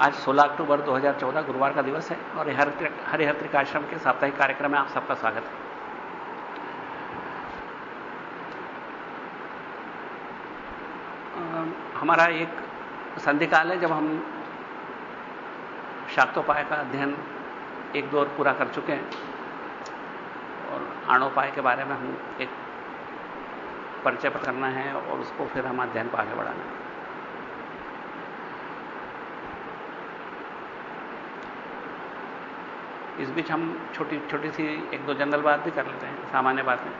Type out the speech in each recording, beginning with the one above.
आज 16 अक्टूबर 2014 गुरुवार का दिवस है और हरिहर त्रिकाश्रम के साप्ताहिक कार्यक्रम में आप सबका स्वागत है। हमारा एक संधिकाल है, जब हम शाक्तोपाय का अध्ययन एक दौर पूरा कर चुके हैं और आणोपाय के बारे में हम एक परिचय करना है और उसको फिर हम अध्ययन को आगे बढ़ाना है। इस बीच हम छोटी छोटी सी एक दो जनरल बात भी कर लेते हैं, सामान्य बातें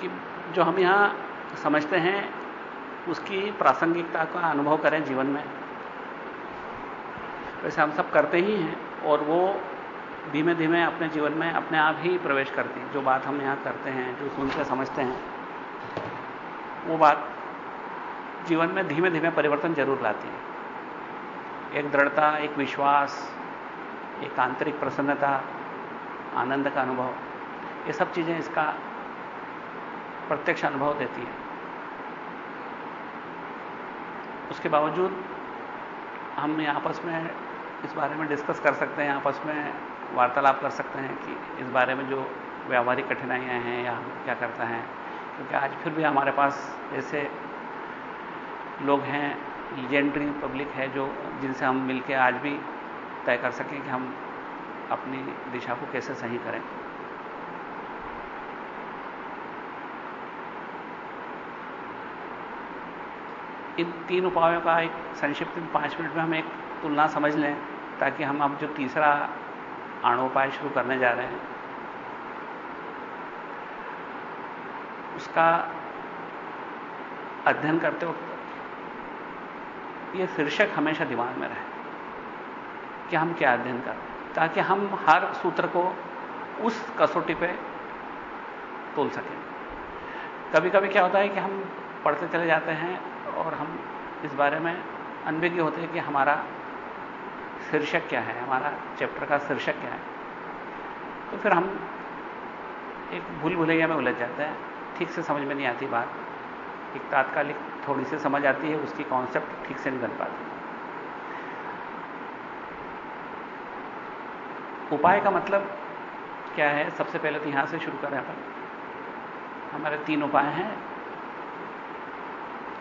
कि जो हम यहाँ समझते हैं, उसकी प्रासंगिकता का अनुभव करें जीवन में। वैसे हम सब करते ही हैं, और वो धीमे धीमे अपने जीवन में अपने आप ही प्रवेश करती जो बात हम यहाँ करते हैं, जो सुनते, समझते हैं, वो बात जीवन में धीमे धीमे परिवर्तन ज़रूर लाती है। एक दृढ़ता, एक विश्वास, एक आंतरिक प्रसन्नता, आनंद का अनुभव। ये सब चीज़ें इसका प्रत्यक्ष अनुभव देती है। उसके बावजूद हम आपस में इस बारे में डिस्कस कर सकते हैं, आपस में वार्तालाप कर सकते हैं कि इस बारे में जो व्यावहारिक कठिनाइयाँ हैं या हम क्या करते हैं। क्योंकि आज फिर भी हमारे पास ऐसे लोग हैं लीजेंडरी पब्लिक है जो, जिनसे हम मिलकर आज भी तय कर सकें कि हम अपनी दिशा को कैसे सही करें। इन तीन उपायों का एक संक्षिप्त पाँच मिनट में हम एक तुलना समझ लें, ताकि हम अब जो तीसरा आणोपाय शुरू करने जा रहे हैं, उसका अध्ययन करते वक्त ये शीर्षक हमेशा दिमाग में रहे कि हम क्या अध्ययन करें ताकि हम हर सूत्र को उस कसौटी पे तोल सकें। कभी कभी क्या होता है कि हम पढ़ते चले जाते हैं और हम इस बारे में अनभिज्ञ होते हैं कि हमारा शीर्षक क्या है, हमारा चैप्टर का शीर्षक क्या है। तो फिर हम एक भूल भुलैया में उलझ जाते हैं, ठीक से समझ में नहीं आती बात, एक तात्कालिक थोड़ी सी समझ आती है, उसकी कॉन्सेप्ट ठीक से नहीं बन पाती। उपाय का मतलब क्या है? सबसे पहले तो यहाँ से शुरू करें अपन। हमारे तीन उपाय हैं,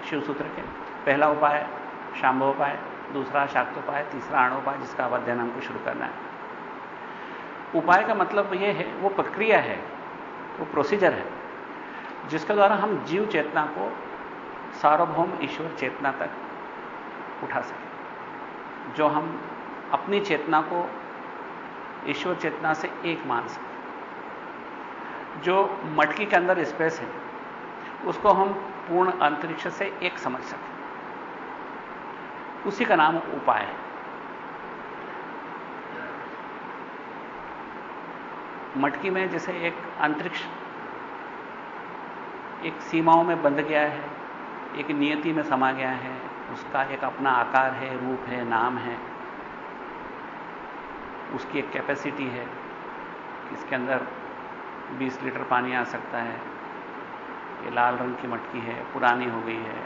शिव सूत्र के। पहला उपाय, शांभव उपाय, दूसरा शाक्त उपाय, तीसरा आण उपाय, जिसका अध्ययन हमको शुरू करना है। उपाय का मतलब यह है, वो प्रक्रिया है, वो प्रोसीजर है, जिसके द्वारा हम जीव चेतना को सार्वभौम ईश्वर चेतना तक उठा सके। जो हम अपनी चेतना को ईश्वर चेतना से एक मान सके। जो मटकी के अंदर स्पेस है, उसको हम पूर्ण अंतरिक्ष से एक समझ सकें। उसी का नाम उपाय है। मटकी में जैसे एक अंतरिक्ष एक सीमाओं में बंध गया है एक नियति में समा गया है। उसका एक अपना आकार है, रूप है, नाम है। उसकी एक कैपेसिटी है इसके अंदर 20 लीटर पानी आ सकता है। ये लाल रंग की मटकी है, पुरानी हो गई है।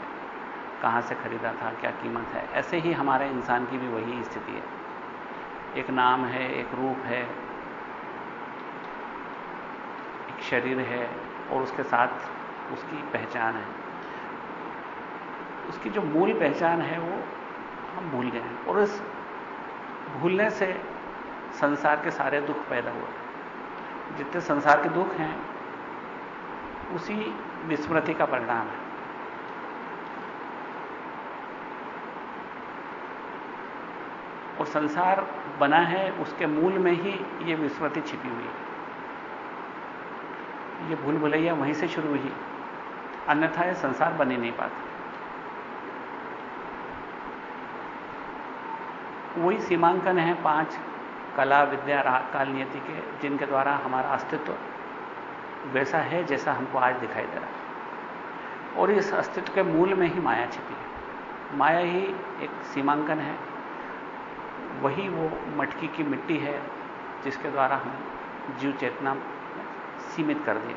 कहाँ से खरीदा था, क्या कीमत है? ऐसे ही हमारे इंसान की भी वही स्थिति है। एक नाम है, एक रूप है, एक शरीर है और उसके साथ उसकी पहचान है। उसकी जो मूल पहचान है वो हम भूल गए हैं। और इस भूलने से संसार के सारे दुख पैदा हुए। जितने संसार के दुख हैं, उसी विस्मृति का परिणाम है। और संसार बना है, उसके मूल में ही ये विस्मृति छिपी हुई है। ये भूल भुलैया वहीं से शुरू हुई। अन्यथा ये संसार बन ही नहीं पाता। वही सीमांकन है पाँच कला, विद्या काल, नियति के, जिनके द्वारा हमारा अस्तित्व वैसा है जैसा हमको आज दिखाई दे रहा है। और इस अस्तित्व के मूल में ही माया छिपी है। माया ही एक सीमांकन है। वही वो मटकी की मिट्टी है जिसके द्वारा हम जीव चेतना सीमित कर दिए।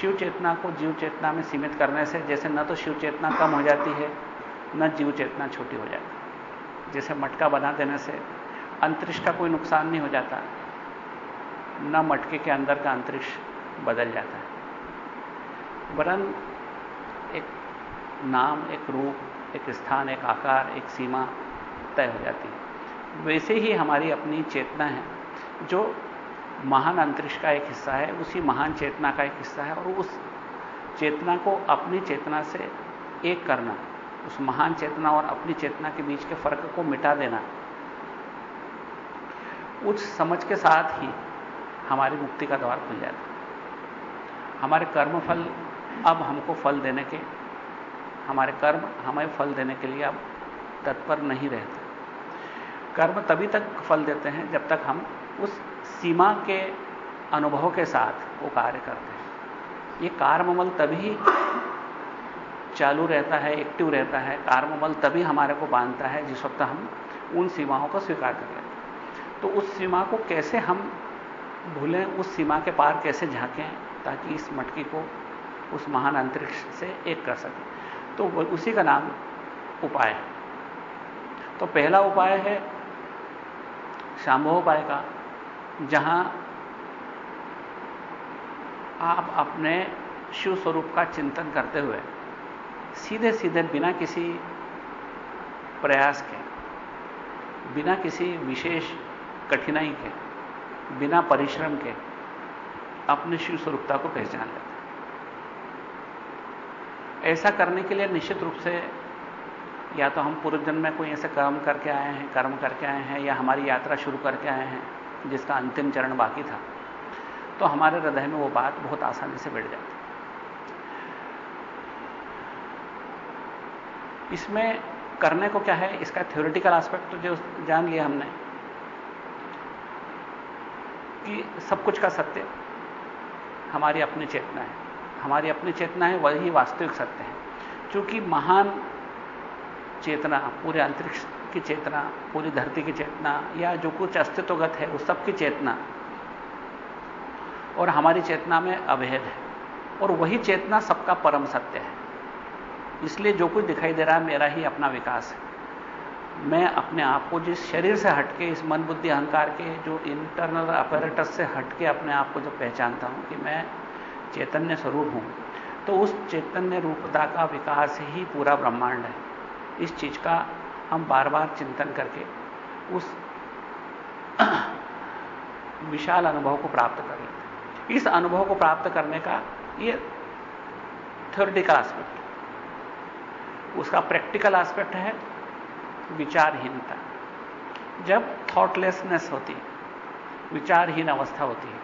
शिव चेतना को जीव चेतना में सीमित करने से जैसे न तो शिव चेतना कम हो जाती है, न जीव चेतना छोटी हो जाती जैसे मटका बना देने से अंतरिक्ष का कोई नुकसान नहीं हो जाता। न मटके के अंदर का अंतरिक्ष बदल जाता है। वरन एक नाम, एक रूप, एक स्थान, एक आकार, एक सीमा तय हो जाती है। वैसे ही हमारी अपनी चेतना है, जो महान अंतरिक्ष का एक हिस्सा है, उसी महान चेतना का एक हिस्सा है, और उस चेतना को अपनी चेतना से एक करना। उस महान चेतना और अपनी चेतना के बीच के फ़र्क को मिटा देना। उस समझ के साथ ही हमारी मुक्ति का द्वार खुल जाता हमारे कर्म फल अब हमको फल देने के, हमारे कर्म हमें फल देने के लिए अब तत्पर नहीं रहते। कर्म तभी तक फल देते हैं जब तक हम उस सीमा के अनुभव के साथ वो कार्य करते हैं। ये कार्ममल तभी चालू रहता है एक्टिव रहता है कार्ममल तभी हमारे को बांधता है जिस वक्त हम उन सीमाओं को स्वीकार कर लेते हैं। तो उस सीमा को कैसे हम भूलें, उस सीमा के पार कैसे झांकें ताकि इस मटकी को उस महान अंतरिक्ष से एक कर सकें? तो उसी का नाम उपाय है। तो पहला उपाय है शांभोपाय का, जहाँ आप अपने शिव स्वरूप का चिंतन करते हुए सीधे सीधे बिना किसी प्रयास के, बिना किसी विशेष कठिनाई के, बिना परिश्रम के अपने शिव स्वरूपता को पहचान लेते हैं। ऐसा करने के लिए निश्चित रूप से या तो हम पूर्व जन्म में कोई ऐसे कर्म करके आए हैं, कर्म करके आए हैं, या हमारी यात्रा शुरू करके आए हैं, जिसका अंतिम चरण बाकी था तो हमारे हृदय में वो बात बहुत आसानी से बैठ जाती इसमें करने को क्या है? इसका थ्योरिटिकल एस्पेक्ट तो जो जान लिया हमने कि सब कुछ का सत्य हमारी अपनी चेतना है। हमारी अपनी चेतना है, वही वास्तविक सत्य है। क्योंकि महान चेतना, पूरे अंतरिक्ष की चेतना, पूरी धरती की चेतना, या जो कुछ अस्तित्वगत है, उस सब की चेतना और हमारी चेतना में अभेद है। और वही चेतना सबका परम सत्य है। इसलिए जो कुछ दिखाई दे रहा है, मेरा ही अपना विकास है। मैं अपने आप को जिस शरीर से हटके, इस मन बुद्धि अहंकार के, जो इंटरनल अपरेटस से हटके अपने आप को जब पहचानता हूँ कि मैं चैतन्य स्वरूप हूँ तो उस चैतन्य रूपता का विकास ही पूरा ब्रह्मांड है। इस चीज़ का हम बार बार चिंतन करके उस विशाल अनुभव को प्राप्त कर लेते इस अनुभव को प्राप्त करने का ये थ्योरिटिकल एस्पेक्ट उसका प्रैक्टिकल एस्पेक्ट है विचारहीनता। जब थॉटलेसनेस होती है विचारहीन अवस्था होती है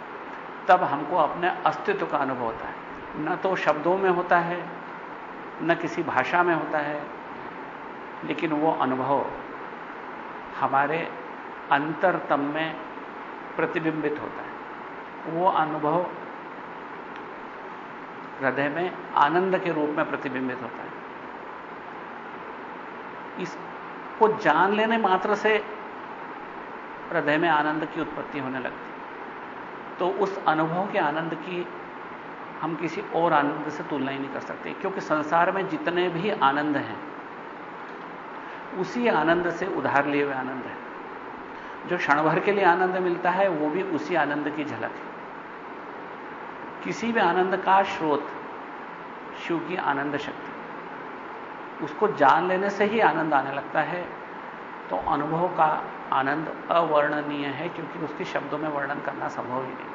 तब हमको अपने अस्तित्व का अनुभव होता है। न तो शब्दों में होता है, न किसी भाषा में होता है, लेकिन वो अनुभव हमारे अंतरतम में प्रतिबिंबित होता है। वो अनुभव हृदय में आनंद के रूप में प्रतिबिंबित होता है। इसको जान लेने मात्र से हृदय में आनंद की उत्पत्ति होने लगती तो उस अनुभव के आनंद की हम किसी और आनंद से तुलना ही नहीं कर सकते, क्योंकि संसार में जितने भी आनंद हैं, उसी आनंद से उधार लिए हुए आनंद है। जो क्षण भर के लिए आनंद मिलता है, वो भी उसी आनंद की झलक है। किसी भी आनंद का स्रोत शिव की आनंद शक्ति उसको जान लेने से ही आनंद आने लगता है। तो अनुभव का आनंद अवर्णनीय है, क्योंकि उसके शब्दों में वर्णन करना संभव ही नहीं।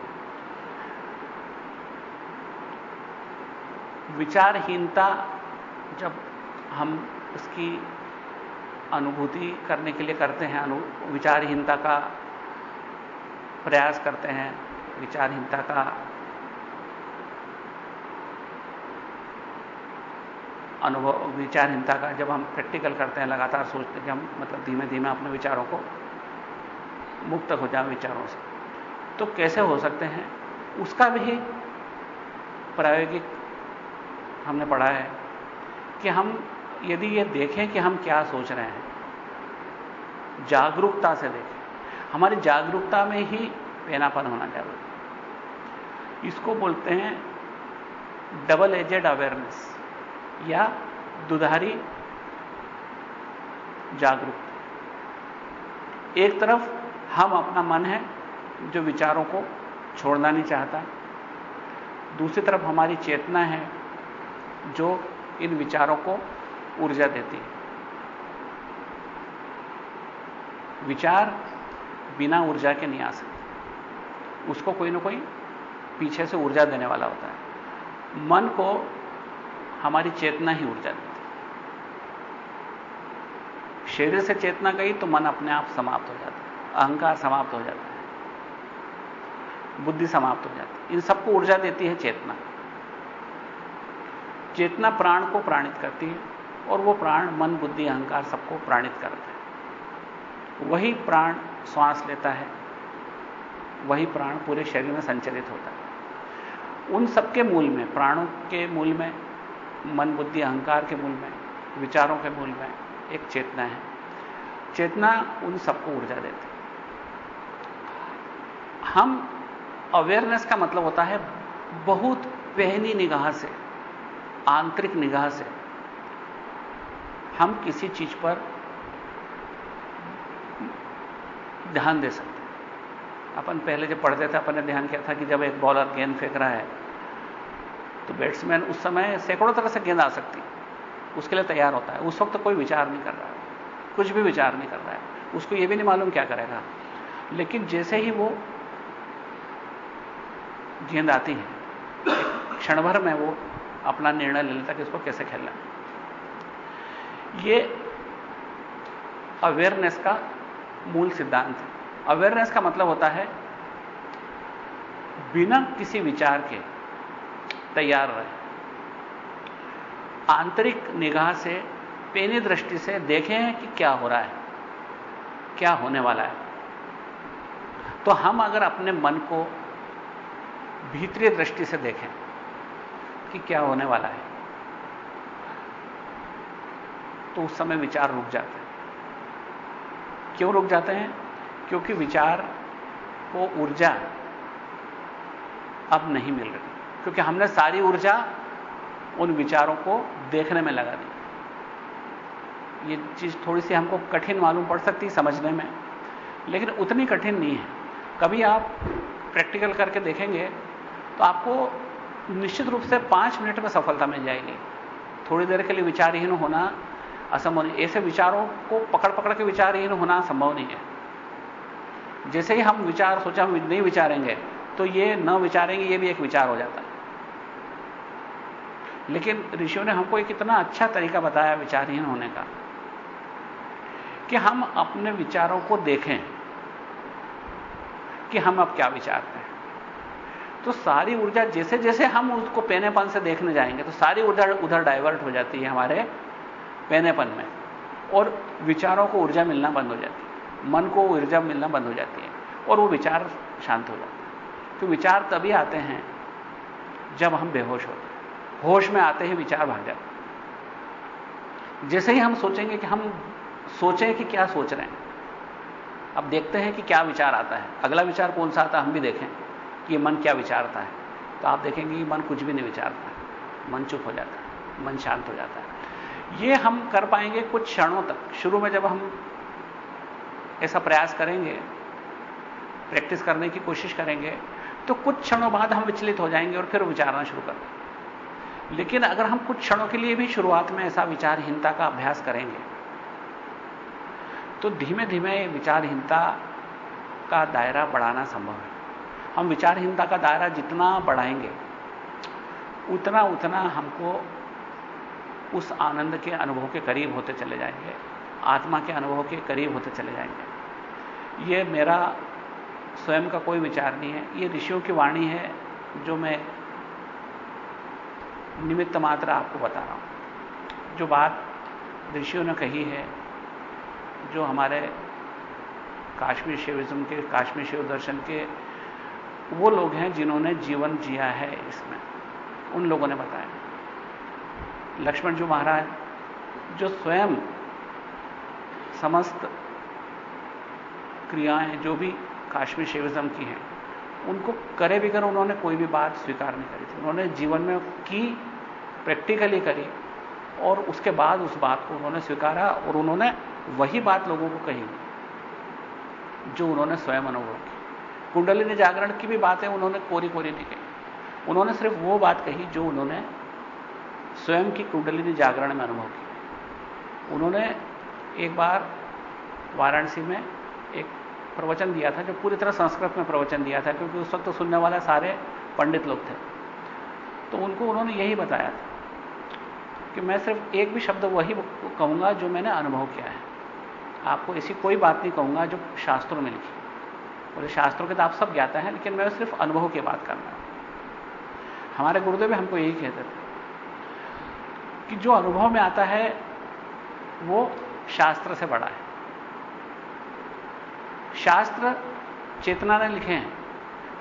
विचारहीनता, जब हम उसकी अनुभूति करने के लिए करते हैं, अनु, विचारहीनता का प्रयास करते हैं, विचारहीनता का अनुभव विचारहीनता का जब हम प्रैक्टिकल करते हैं, लगातार सोचते हैं कि हम मतलब धीमे धीमे अपने विचारों को मुक्त हो जाए विचारों से। तो कैसे हो सकते हैं? उसका भी प्रायोगिक हमने पढ़ा है कि हम यदि ये देखें कि हम क्या सोच रहे हैं, जागरूकता से देखें। हमारी जागरूकता में ही पेनापन होना ज़रूरी इसको बोलते हैं डबल एजेड अवेयरनेस या दुधारी जागरूकता एक तरफ़ हम अपना मन है जो विचारों को छोड़ना नहीं चाहता। दूसरी तरफ़ हमारी चेतना है जो इन विचारों को ऊर्जा देती है। विचार बिना ऊर्जा के नहीं आ सकते। उसको कोई ना कोई पीछे से ऊर्जा देने वाला होता है। मन को हमारी चेतना ही ऊर्जा देती शरीर से चेतना गई तो मन अपने आप समाप्त हो जाता है। अहंकार समाप्त हो जाता है। बुद्धि समाप्त हो जाती है। इन सबको ऊर्जा देती है चेतना। चेतना प्राण को प्राणित करती है और वो प्राण मन, बुद्धि, अहंकार सबको प्राणित करता है। वही प्राण श्वास लेता है। वही प्राण पूरे शरीर में संचलित होता है। उन सबके मूल में, प्राणों के मूल में मन बुद्धि अहंकार के मूल में, विचारों के मूल में एक चेतना है। चेतना उन सबको ऊर्जा देती हम अवेयरनेस का मतलब होता है बहुत पहनी निगाह से, आंतरिक निगाह से हम किसी चीज़ पर ध्यान दे सकते अपन पहले जब पढ़ते थे, अपन ने ध्यान किया था कि जब एक बॉलर गेंद फेंक रहा है तो बैट्समैन उस समय सैकड़ों तरह से गेंद आ सकती उसके लिए तैयार होता है। उस वक्त तो कोई विचार नहीं कर रहा। है कुछ भी विचार नहीं कर रहा है। उसको यह भी नहीं मालूम क्या करेगा। लेकिन जैसे ही वो गेंद आती है क्षण भर में वो अपना निर्णय ले लेता कि उसको कैसे खेलना है। ये अवेयरनेस का मूल सिद्धांत है। अवेयरनेस का मतलब होता है, बिना किसी विचार के तैयार रहे। आंतरिक निगाह से, पेनी दृष्टि से देखें कि क्या हो रहा है, क्या होने वाला है। तो हम अगर अपने मन को भीतरी दृष्टि से देखें कि क्या होने वाला है तो उस समय विचार रुक जाते हैं। क्यों रुक जाते हैं? क्योंकि विचार को ऊर्जा अब नहीं मिल रही। क्योंकि हमने सारी ऊर्जा उन विचारों को देखने में लगा दी। ये चीज़ थोड़ी सी हमको कठिन मालूम पड़ सकती समझने में, लेकिन उतनी कठिन नहीं है। कभी आप प्रैक्टिकल करके देखेंगे तो आपको निश्चित रूप से पाँच मिनट में सफलता मिल जाएगी। थोड़ी देर के लिए विचारहीन होना असंभव नहीं, ऐसे विचारों को पकड़ पकड़ के विचारहीन होना संभव नहीं है। जैसे ही हम विचार सोचा, हम नहीं विचारेंगे तो ये न विचारेंगे, ये भी एक विचार हो जाता है। लेकिन ऋषियों ने हमको एक इतना अच्छा तरीका बताया विचारहीन होने का, कि हम अपने विचारों को देखें, कि हम अब क्या विचारते हैं। तो सारी ऊर्जा जैसे जैसे हम उसको पेनेपन से देखने जाएँगे तो सारी ऊर्जा उधर डाइवर्ट हो जाती है हमारे पेनेपन में, और विचारों को ऊर्जा मिलना बंद हो जाती है। मन को ऊर्जा मिलना बंद हो जाती है, और वो विचार शांत हो जाते हैं। तो विचार तभी आते हैं जब हम बेहोश होते हैं। होश में आते ही, विचार भाग जाते जैसे ही हम सोचेंगे कि हम सोचें कि क्या सोच रहे हैं, अब देखते हैं कि क्या विचार आता है। अगला विचार कौन सा आता है, हम भी देखें कि ये मन क्या विचारता है। तो आप देखेंगे कि मन कुछ भी नहीं विचारता। मन चुप हो जाता है, मन शांत हो जाता है। ये हम कर पाएँगे कुछ क्षणों तक। शुरू में जब हम ऐसा प्रयास करेंगे, प्रैक्टिस करने की कोशिश करेंगे तो कुछ क्षणों बाद हम विचलित हो जाएँगे और फिर विचारना शुरू कर देंगे। लेकिन अगर हम कुछ क्षणों के लिए भी शुरुआत में ऐसा विचारहीनता का अभ्यास करेंगे तो धीमे धीमे विचारहीनता का दायरा बढ़ाना संभव है। हम विचारहीनता का दायरा जितना बढ़ाएँगे, उतना उतना हमको उस आनंद के अनुभव के करीब होते चले जाएँगे, आत्मा के अनुभव के करीब होते चले जाएँगे। ये मेरा स्वयं का कोई विचार नहीं है, ये ऋषियों की वाणी है जो मैं निमित्त मात्र आपको बता रहा हूँ। जो बात ऋषियों ने कही है, जो हमारे काश्मीर शिविज्म के, काश्मीर शिव दर्शन के, वो लोग हैं जिन्होंने जीवन जिया है इसमें। उन लोगों ने बताया। लक्ष्मण जी महाराज, जो स्वयं समस्त क्रियाएँ, जो भी काश्मीर शिविज्म की हैं उनको करे कर उन्होंने कोई भी बात स्वीकार नहीं करी थी। उन्होंने जीवन में की प्रैक्टिकली करी, और उसके बाद उस बात को उन्होंने स्वीकारा, और उन्होंने वही बात लोगों को कही, जो उन्होंने स्वयं अनुभव की। कुंडलिनी जागरण की भी बातें उन्होंने कोरी कोरी नहीं कही। उन्होंने सिर्फ़ वो बात कही, जो उन्होंने स्वयं की कुंडलिनी जागरण में अनुभव की। उन्होंने एक बार वाराणसी में एक प्रवचन दिया था, जो पूरी तरह संस्कृत में प्रवचन दिया था, क्योंकि उस वक्त सुनने वाले सारे पंडित लोग थे। तो उनको उन्होंने यही बताया था कि मैं सिर्फ़ एक भी शब्द वही कहूँगा जो मैंने अनुभव किया है। आपको ऐसी कोई बात नहीं कहूँगा जो शास्त्रों में लिखी। बोले शास्त्रों के तो आप सब ज्ञाता है, लेकिन मैं सिर्फ़ अनुभव की बात कर रहा हूँ। हमारे गुरुदेव हमको यही कहते थे कि जो अनुभव में आता है, वो शास्त्र से बड़ा है। शास्त्र चेतना ने लिखे हैं।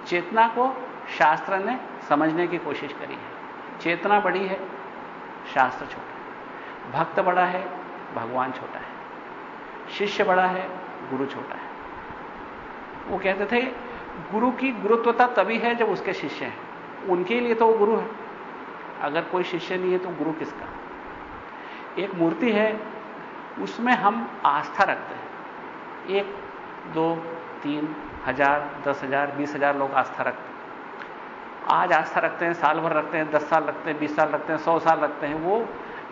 चेतना को शास्त्र ने समझने की कोशिश करी है। चेतना बड़ी है, शास्त्र छोटा है। भक्त बड़ा है, भगवान छोटा है। शिष्य बड़ा है, गुरु छोटा है। वो कहते थे, गुरु की गुरुत्वता तभी है जब उसके शिष्य हैं। उनके लिए तो वो गुरु है। अगर कोई शिष्य नहीं है तो गुरु किसका? एक मूर्ति है, उसमें हम आस्था रखते हैं। एक दो, तीन, हज़ार, दस हज़ार, बीस हज़ार लोग आस्था रखते हैं। आज आस्था रखते हैं, साल भर रखते हैं, दस साल रखते हैं, बीस साल रखते हैं, सौ साल रखते हैं, वो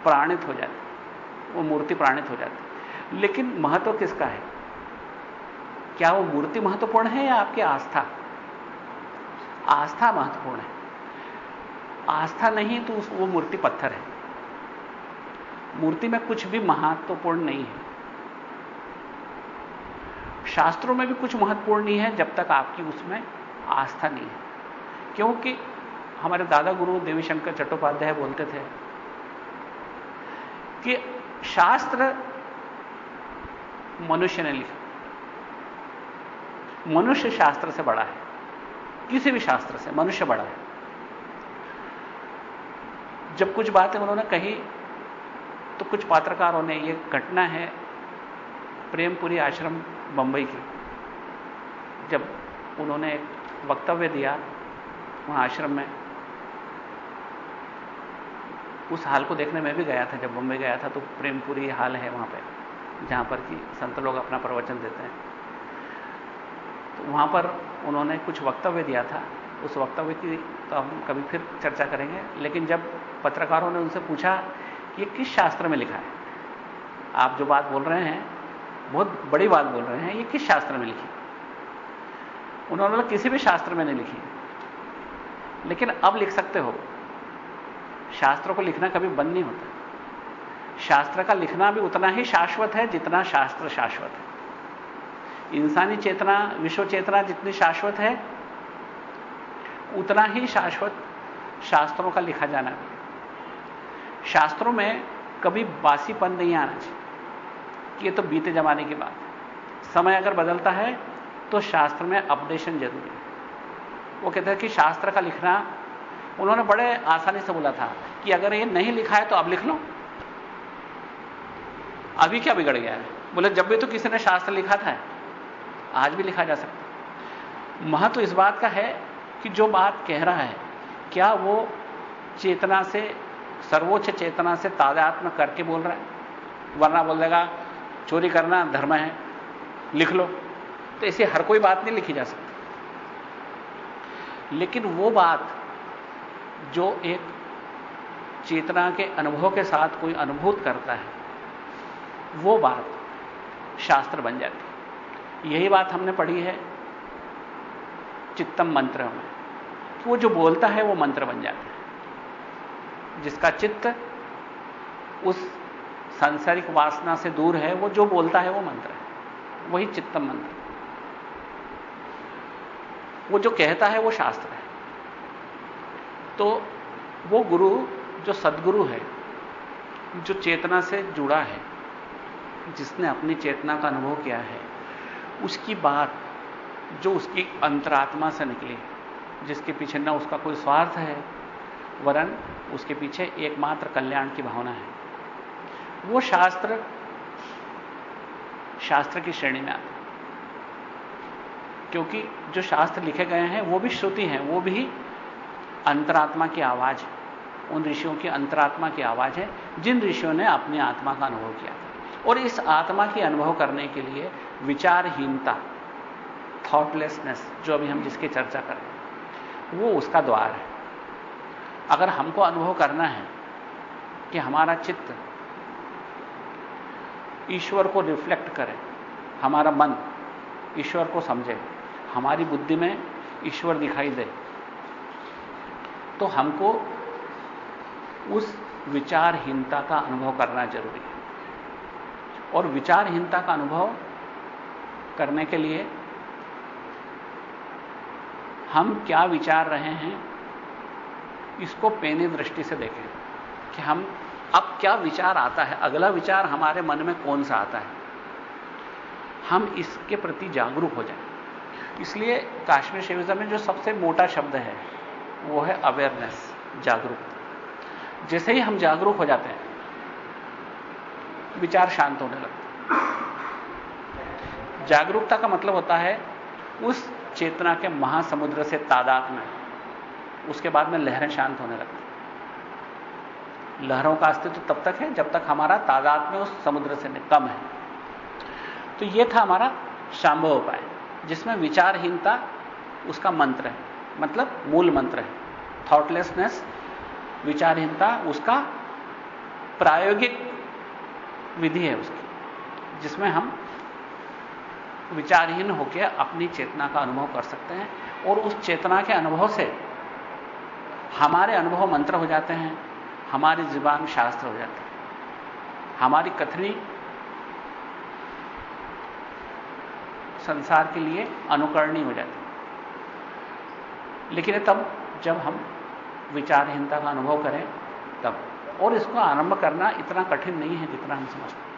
प्राणित हो जाती वो मूर्ति प्राणित हो जाती लेकिन महत्व किसका है? क्या वो मूर्ति महत्वपूर्ण है या आपकी आस्था? आस्था महत्वपूर्ण है। आस्था नहीं तो वो मूर्ति पत्थर है। मूर्ति में कुछ भी महत्वपूर्ण नहीं है। शास्त्रों में भी कुछ महत्वपूर्ण नहीं है, जब तक आपकी उसमें आस्था नहीं है। क्योंकि हमारे दादा गुरु देवीशंकर चट्टोपाध्याय बोलते थे कि शास्त्र मनुष्य ने लिखा। मनुष्य शास्त्र से बड़ा है। किसी भी शास्त्र से मनुष्य बड़ा है। जब कुछ बातें उन्होंने कही तो कुछ पात्रकारों ने यह घटना है, प्रेमपुरी आश्रम बंबई की। जब उन्होंने एक वक्तव्य दिया वहाँ आश्रम में, उस हाल को देखने में भी गया था। जब बम्बई गया था तो प्रेमपुरी हाल है वहाँ पे, जहाँ पर कि संत लोग अपना प्रवचन देते हैं। तो वहाँ पर उन्होंने कुछ वक्तव्य दिया था। उस वक्तव्य की तो हम कभी फिर चर्चा करेंगे, लेकिन जब पत्रकारों ने उनसे पूछा कि ये किस शास्त्र में लिखा है, आप जो बात बोल रहे हैं बहुत बड़ी बात बोल रहे हैं, ये किस शास्त्र में लिखी? उन्होंने बोला, किसी भी शास्त्र में नहीं लिखी। लेकिन अब लिख सकते हो। शास्त्रों को लिखना कभी बंद नहीं होता। शास्त्र का लिखना भी उतना ही शाश्वत है जितना शास्त्र शाश्वत है। इंसानी चेतना, विश्व चेतना जितनी शाश्वत है, उतना ही शाश्वत शास्त्रों का लिखा जाना भी। शास्त्रों में कभी बासीपन नहीं आना चाहिए। ये तो बीते जमाने की बात है। समय अगर बदलता है तो शास्त्र में अपडेशन ज़रूरी है। वो कहते हैं कि शास्त्र का लिखना, उन्होंने बड़े आसानी से बोला था कि अगर ये नहीं लिखा है तो अब लिख लो। अभी क्या बिगड़ गया है? बोले, जब भी तो किसी ने शास्त्र लिखा था, आज भी लिखा जा सकता महत्व इस बात का है कि जो बात कह रहा है, क्या वो चेतना से, सर्वोच्च चेतना से तादात्म करके बोल रहा है? वरना बोल देगा चोरी करना धर्म है, लिख लो। तो ऐसे हर कोई बात नहीं लिखी जा सकती। लेकिन वो बात जो एक चेतना के अनुभव के साथ कोई अनुभूत करता है, वो बात शास्त्र बन जाती है। यही बात हमने पढ़ी है चित्तम मंत्र में। वो जो बोलता है, वो मंत्र बन जाता है। जिसका चित्त उस सांसारिक वासना से दूर है, वो जो बोलता है वो मंत्र है। वही चित्तम मंत्र वो जो कहता है वो शास्त्र है। तो वो गुरु, जो सदगुरु है, जो चेतना से जुड़ा है, जिसने अपनी चेतना का अनुभव किया है, उसकी बात, जो उसकी अंतरात्मा से निकली, जिसके पीछे न उसका कोई स्वार्थ है, वरन उसके पीछे एकमात्र कल्याण की भावना है। वो शास्त्र शास्त्र की श्रेणी में आता क्योंकि जो शास्त्र लिखे गए हैं, वो भी श्रुति हैं, वो भी अंतरात्मा की आवाज़ है। उन ऋषियों की अंतरात्मा की आवाज़ है, जिन ऋषियों ने अपनी आत्मा का अनुभव किया था। और इस आत्मा की अनुभव करने के लिए विचारहीनता थॉटलेसनेस जो अभी हम जिसकी चर्चा कर रहे हैं, वो उसका द्वार है। अगर हमको अनुभव करना है कि हमारा चित्त ईश्वर को रिफ्लेक्ट करें। हमारा मन ईश्वर को समझे। हमारी बुद्धि में ईश्वर दिखाई दे। तो हमको उस विचारहीनता का अनुभव करना ज़रूरी है। और विचारहीनता का अनुभव करने के लिए हम क्या विचार रहे हैं, इसको पेनी दृष्टि से देखें कि हम अब क्या विचार आता है? अगला विचार हमारे मन में कौन सा आता है? हम इसके प्रति जागरूक हो जाए। इसलिए काश्मीर शिविज्म में जो सबसे मोटा शब्द है, वो है अवेयरनेस जागरूक। जैसे ही हम जागरूक हो जाते हैं, विचार शांत होने लगते जागरूकता का मतलब होता है, उस चेतना के महासमुद्र से तादाद में, उसके बाद में लहरें शांत होने लगती लहरों का अस्तित्व तब तक है जब तक हमारा तादाद में उस समुद्र से कम है। तो यह था हमारा शांभव उपाय, जिसमें विचारहीनता उसका मंत्र है मतलब मूल मंत्र है। थॉटलेसनेस विचारहीनता उसका प्रायोगिक विधि है उसकी, जिसमें हम विचारहीन होकर अपनी चेतना का अनुभव कर सकते हैं और उस चेतना के अनुभव से हमारे अनुभव मंत्र हो जाते हैं। हमारी जीवान शास्त्र हो जाती हमारी कथनी संसार के लिए अनुकरणीय हो जाती लेकिन तब जब हम विचारहीनता का अनुभव करें, तब और इसको आरंभ करना इतना कठिन नहीं है जितना हम समझते हैं।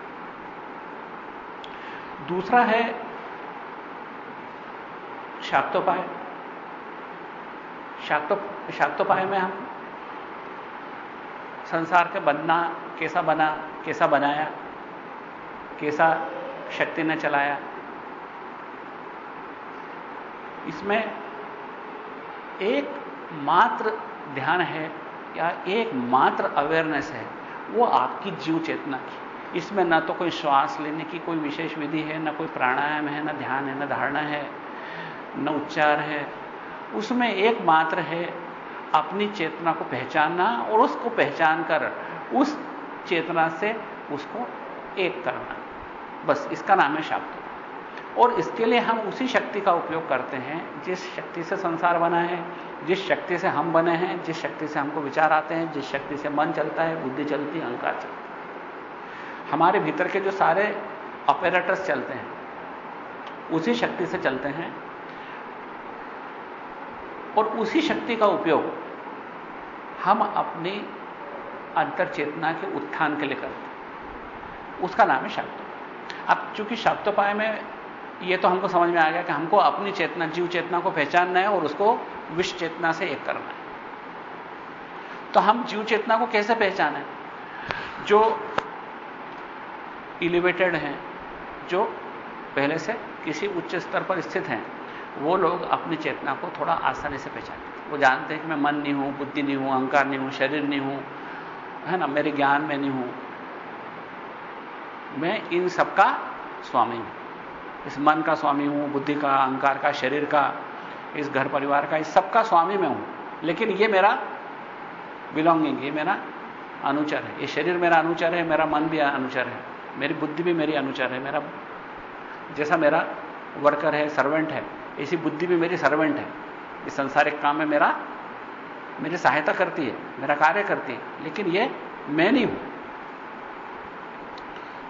दूसरा है शाक्तोपाय। शाक्तो शाक्तोपाय में हम संसार के बनना, कैसा बना, कैसा बनाया, कैसा शक्ति ने चलाया। इसमें एक मात्र ध्यान है, या एक मात्र अवेयरनेस है, वो आपकी जीव चेतना की। इसमें ना तो कोई श्वास लेने की कोई विशेष विधि है, ना कोई प्राणायाम है, ना ध्यान है, ना धारणा है, न उच्चार है। उसमें एक मात्र है अपनी चेतना को पहचानना और उसको पहचान कर उस चेतना से उसको एक करना। बस इसका नाम है शाब्द। और इसके लिए हम उसी शक्ति का उपयोग करते हैं, जिस शक्ति से संसार बना है, जिस शक्ति से हम बने हैं, जिस शक्ति से हमको विचार आते हैं, जिस शक्ति से मन चलता है, बुद्धि चलती है, अहंकार चलता है। हमारे भीतर के जो सारे ऑपरेटर्स चलते हैं, उसी शक्ति से चलते हैं और उसी शक्ति का उपयोग हम अपनी अंतर चेतना के उत्थान के लिए करते हैं। उसका नाम है शब्द अब चूँकि शब्दोपाय में यह तो हमको समझ में आ गया कि हमको अपनी चेतना, जीव चेतना को पहचानना है और उसको विश्व चेतना से एक करना है। तो हम जीव चेतना को कैसे पहचाने? जो इलिवेटेड हैं, जो पहले से किसी उच्च स्तर पर स्थित हैं वो लोग अपनी चेतना को थोड़ा आसानी से पहचानते वो जानते हैं कि मैं मन नहीं हूँ, बुद्धि नहीं हूँ, अहंकार नहीं हूँ, शरीर नहीं हूँ, है ना, मेरे ज्ञान में नहीं हूँ। मैं इन सबका स्वामी हूँ। इस मन का स्वामी हूँ, बुद्धि का, अहंकार का, शरीर का, इस घर परिवार का, इस सबका स्वामी मैं हूँ। लेकिन ये मेरा बिलोंगिंग ये मेरा अनुचर है। ये शरीर मेरा अनुचर है, मेरा मन भी अनुचर है, मेरी बुद्धि भी मेरी अनुचर है, मेरा जैसा मेरा वर्कर है सर्वेंट है ऐसी बुद्धि भी मेरी सर्वेंट है। इस संसारिक काम में मेरा, मेरी सहायता करती है, मेरा कार्य करती है। लेकिन ये मैं नहीं हूँ।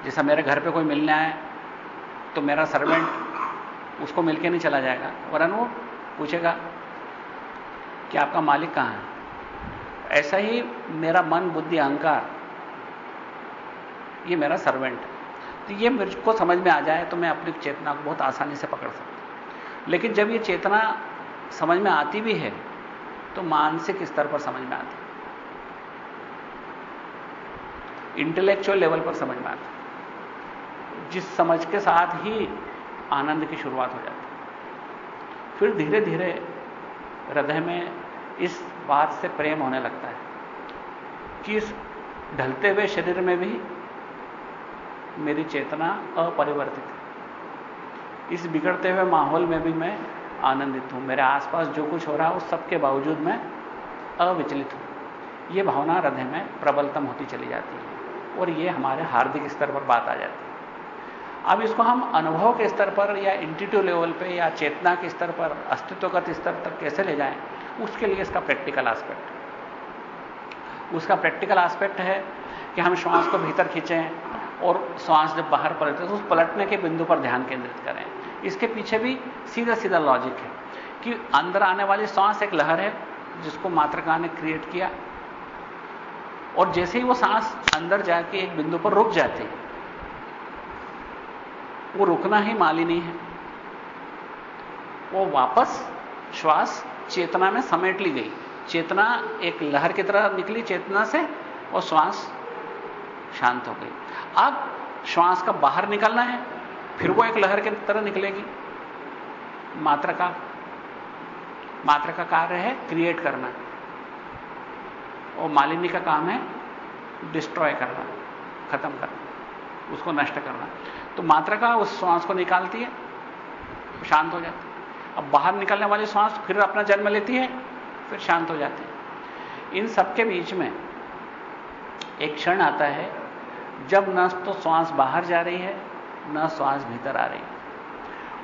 जैसा मेरे घर पे कोई मिलने आए तो मेरा सर्वेंट उसको मिलके नहीं चला जाएगा। वरन वो पूछेगा, कि आपका मालिक कहाँ है? ऐसा ही मेरा मन, बुद्धि, अहंकार, ये मेरा सर्वेंट है। तो ये मेरे को समझ में आ जाए तो मैं अपनी चेतना को बहुत आसानी से पकड़ सकता लेकिन जब ये चेतना समझ में आती भी है तो मानसिक स्तर पर समझ में आती इंटेलेक्चुअल लेवल पर समझ में आती जिस समझ के साथ ही आनंद की शुरुआत हो जाती फिर धीरे धीरे हृदय में इस बात से प्रेम होने लगता है कि इस ढलते हुए शरीर में भी मेरी चेतना अपरिवर्तित है। इस बिगड़ते हुए माहौल में भी मैं आनंदित हूँ। मेरे आसपास जो कुछ हो रहा है उस सबके बावजूद मैं अविचलित हूँ। यह भावना हृदय में प्रबलतम होती चली जाती है और यह हमारे हार्दिक स्तर पर बात आ जाती है। अब इसको हम अनुभव के स्तर पर या इंटीट्यू लेवल पे या चेतना के स्तर पर, अस्तित्वगत स्तर तक कैसे ले जाएँ, उसके लिए इसका प्रैक्टिकल आस्पेक्ट उसका प्रैक्टिकल आस्पेक्ट है कि हम श्वास को भीतर खींचें और श्वास जब बाहर पलटे तो उस पलटने के बिंदु पर ध्यान केंद्रित करें। इसके पीछे भी सीधा सीधा लॉजिक है कि अंदर आने वाली सांस एक लहर है, जिसको मात्रका ने क्रिएट किया। और जैसे ही वो सांस अंदर जाके एक बिंदु पर रुक जाती, वो रुकना ही मालिनी है। वो वापस श्वास चेतना में समेट ली गई। चेतना एक लहर की तरह निकली, चेतना से, और श्वास शांत हो गई। अब श्वास का बाहर निकलना है, फिर वो एक लहर की तरह निकलेगी। मात्रा का मात्रा का कार्य है क्रिएट करना। और मालिनी का काम है डिस्ट्रॉय करना, खत्म करना, उसको नष्ट करना। तो मात्रा का उस श्वास को निकालती है, शांत हो जाती है। अब बाहर निकलने वाली श्वास फिर अपना जन्म लेती है, फिर शांत हो जाती है। इन सबके बीच में एक क्षण आता है जब न तो श्वास बाहर जा रही है, न श्वास भीतर आ रही है।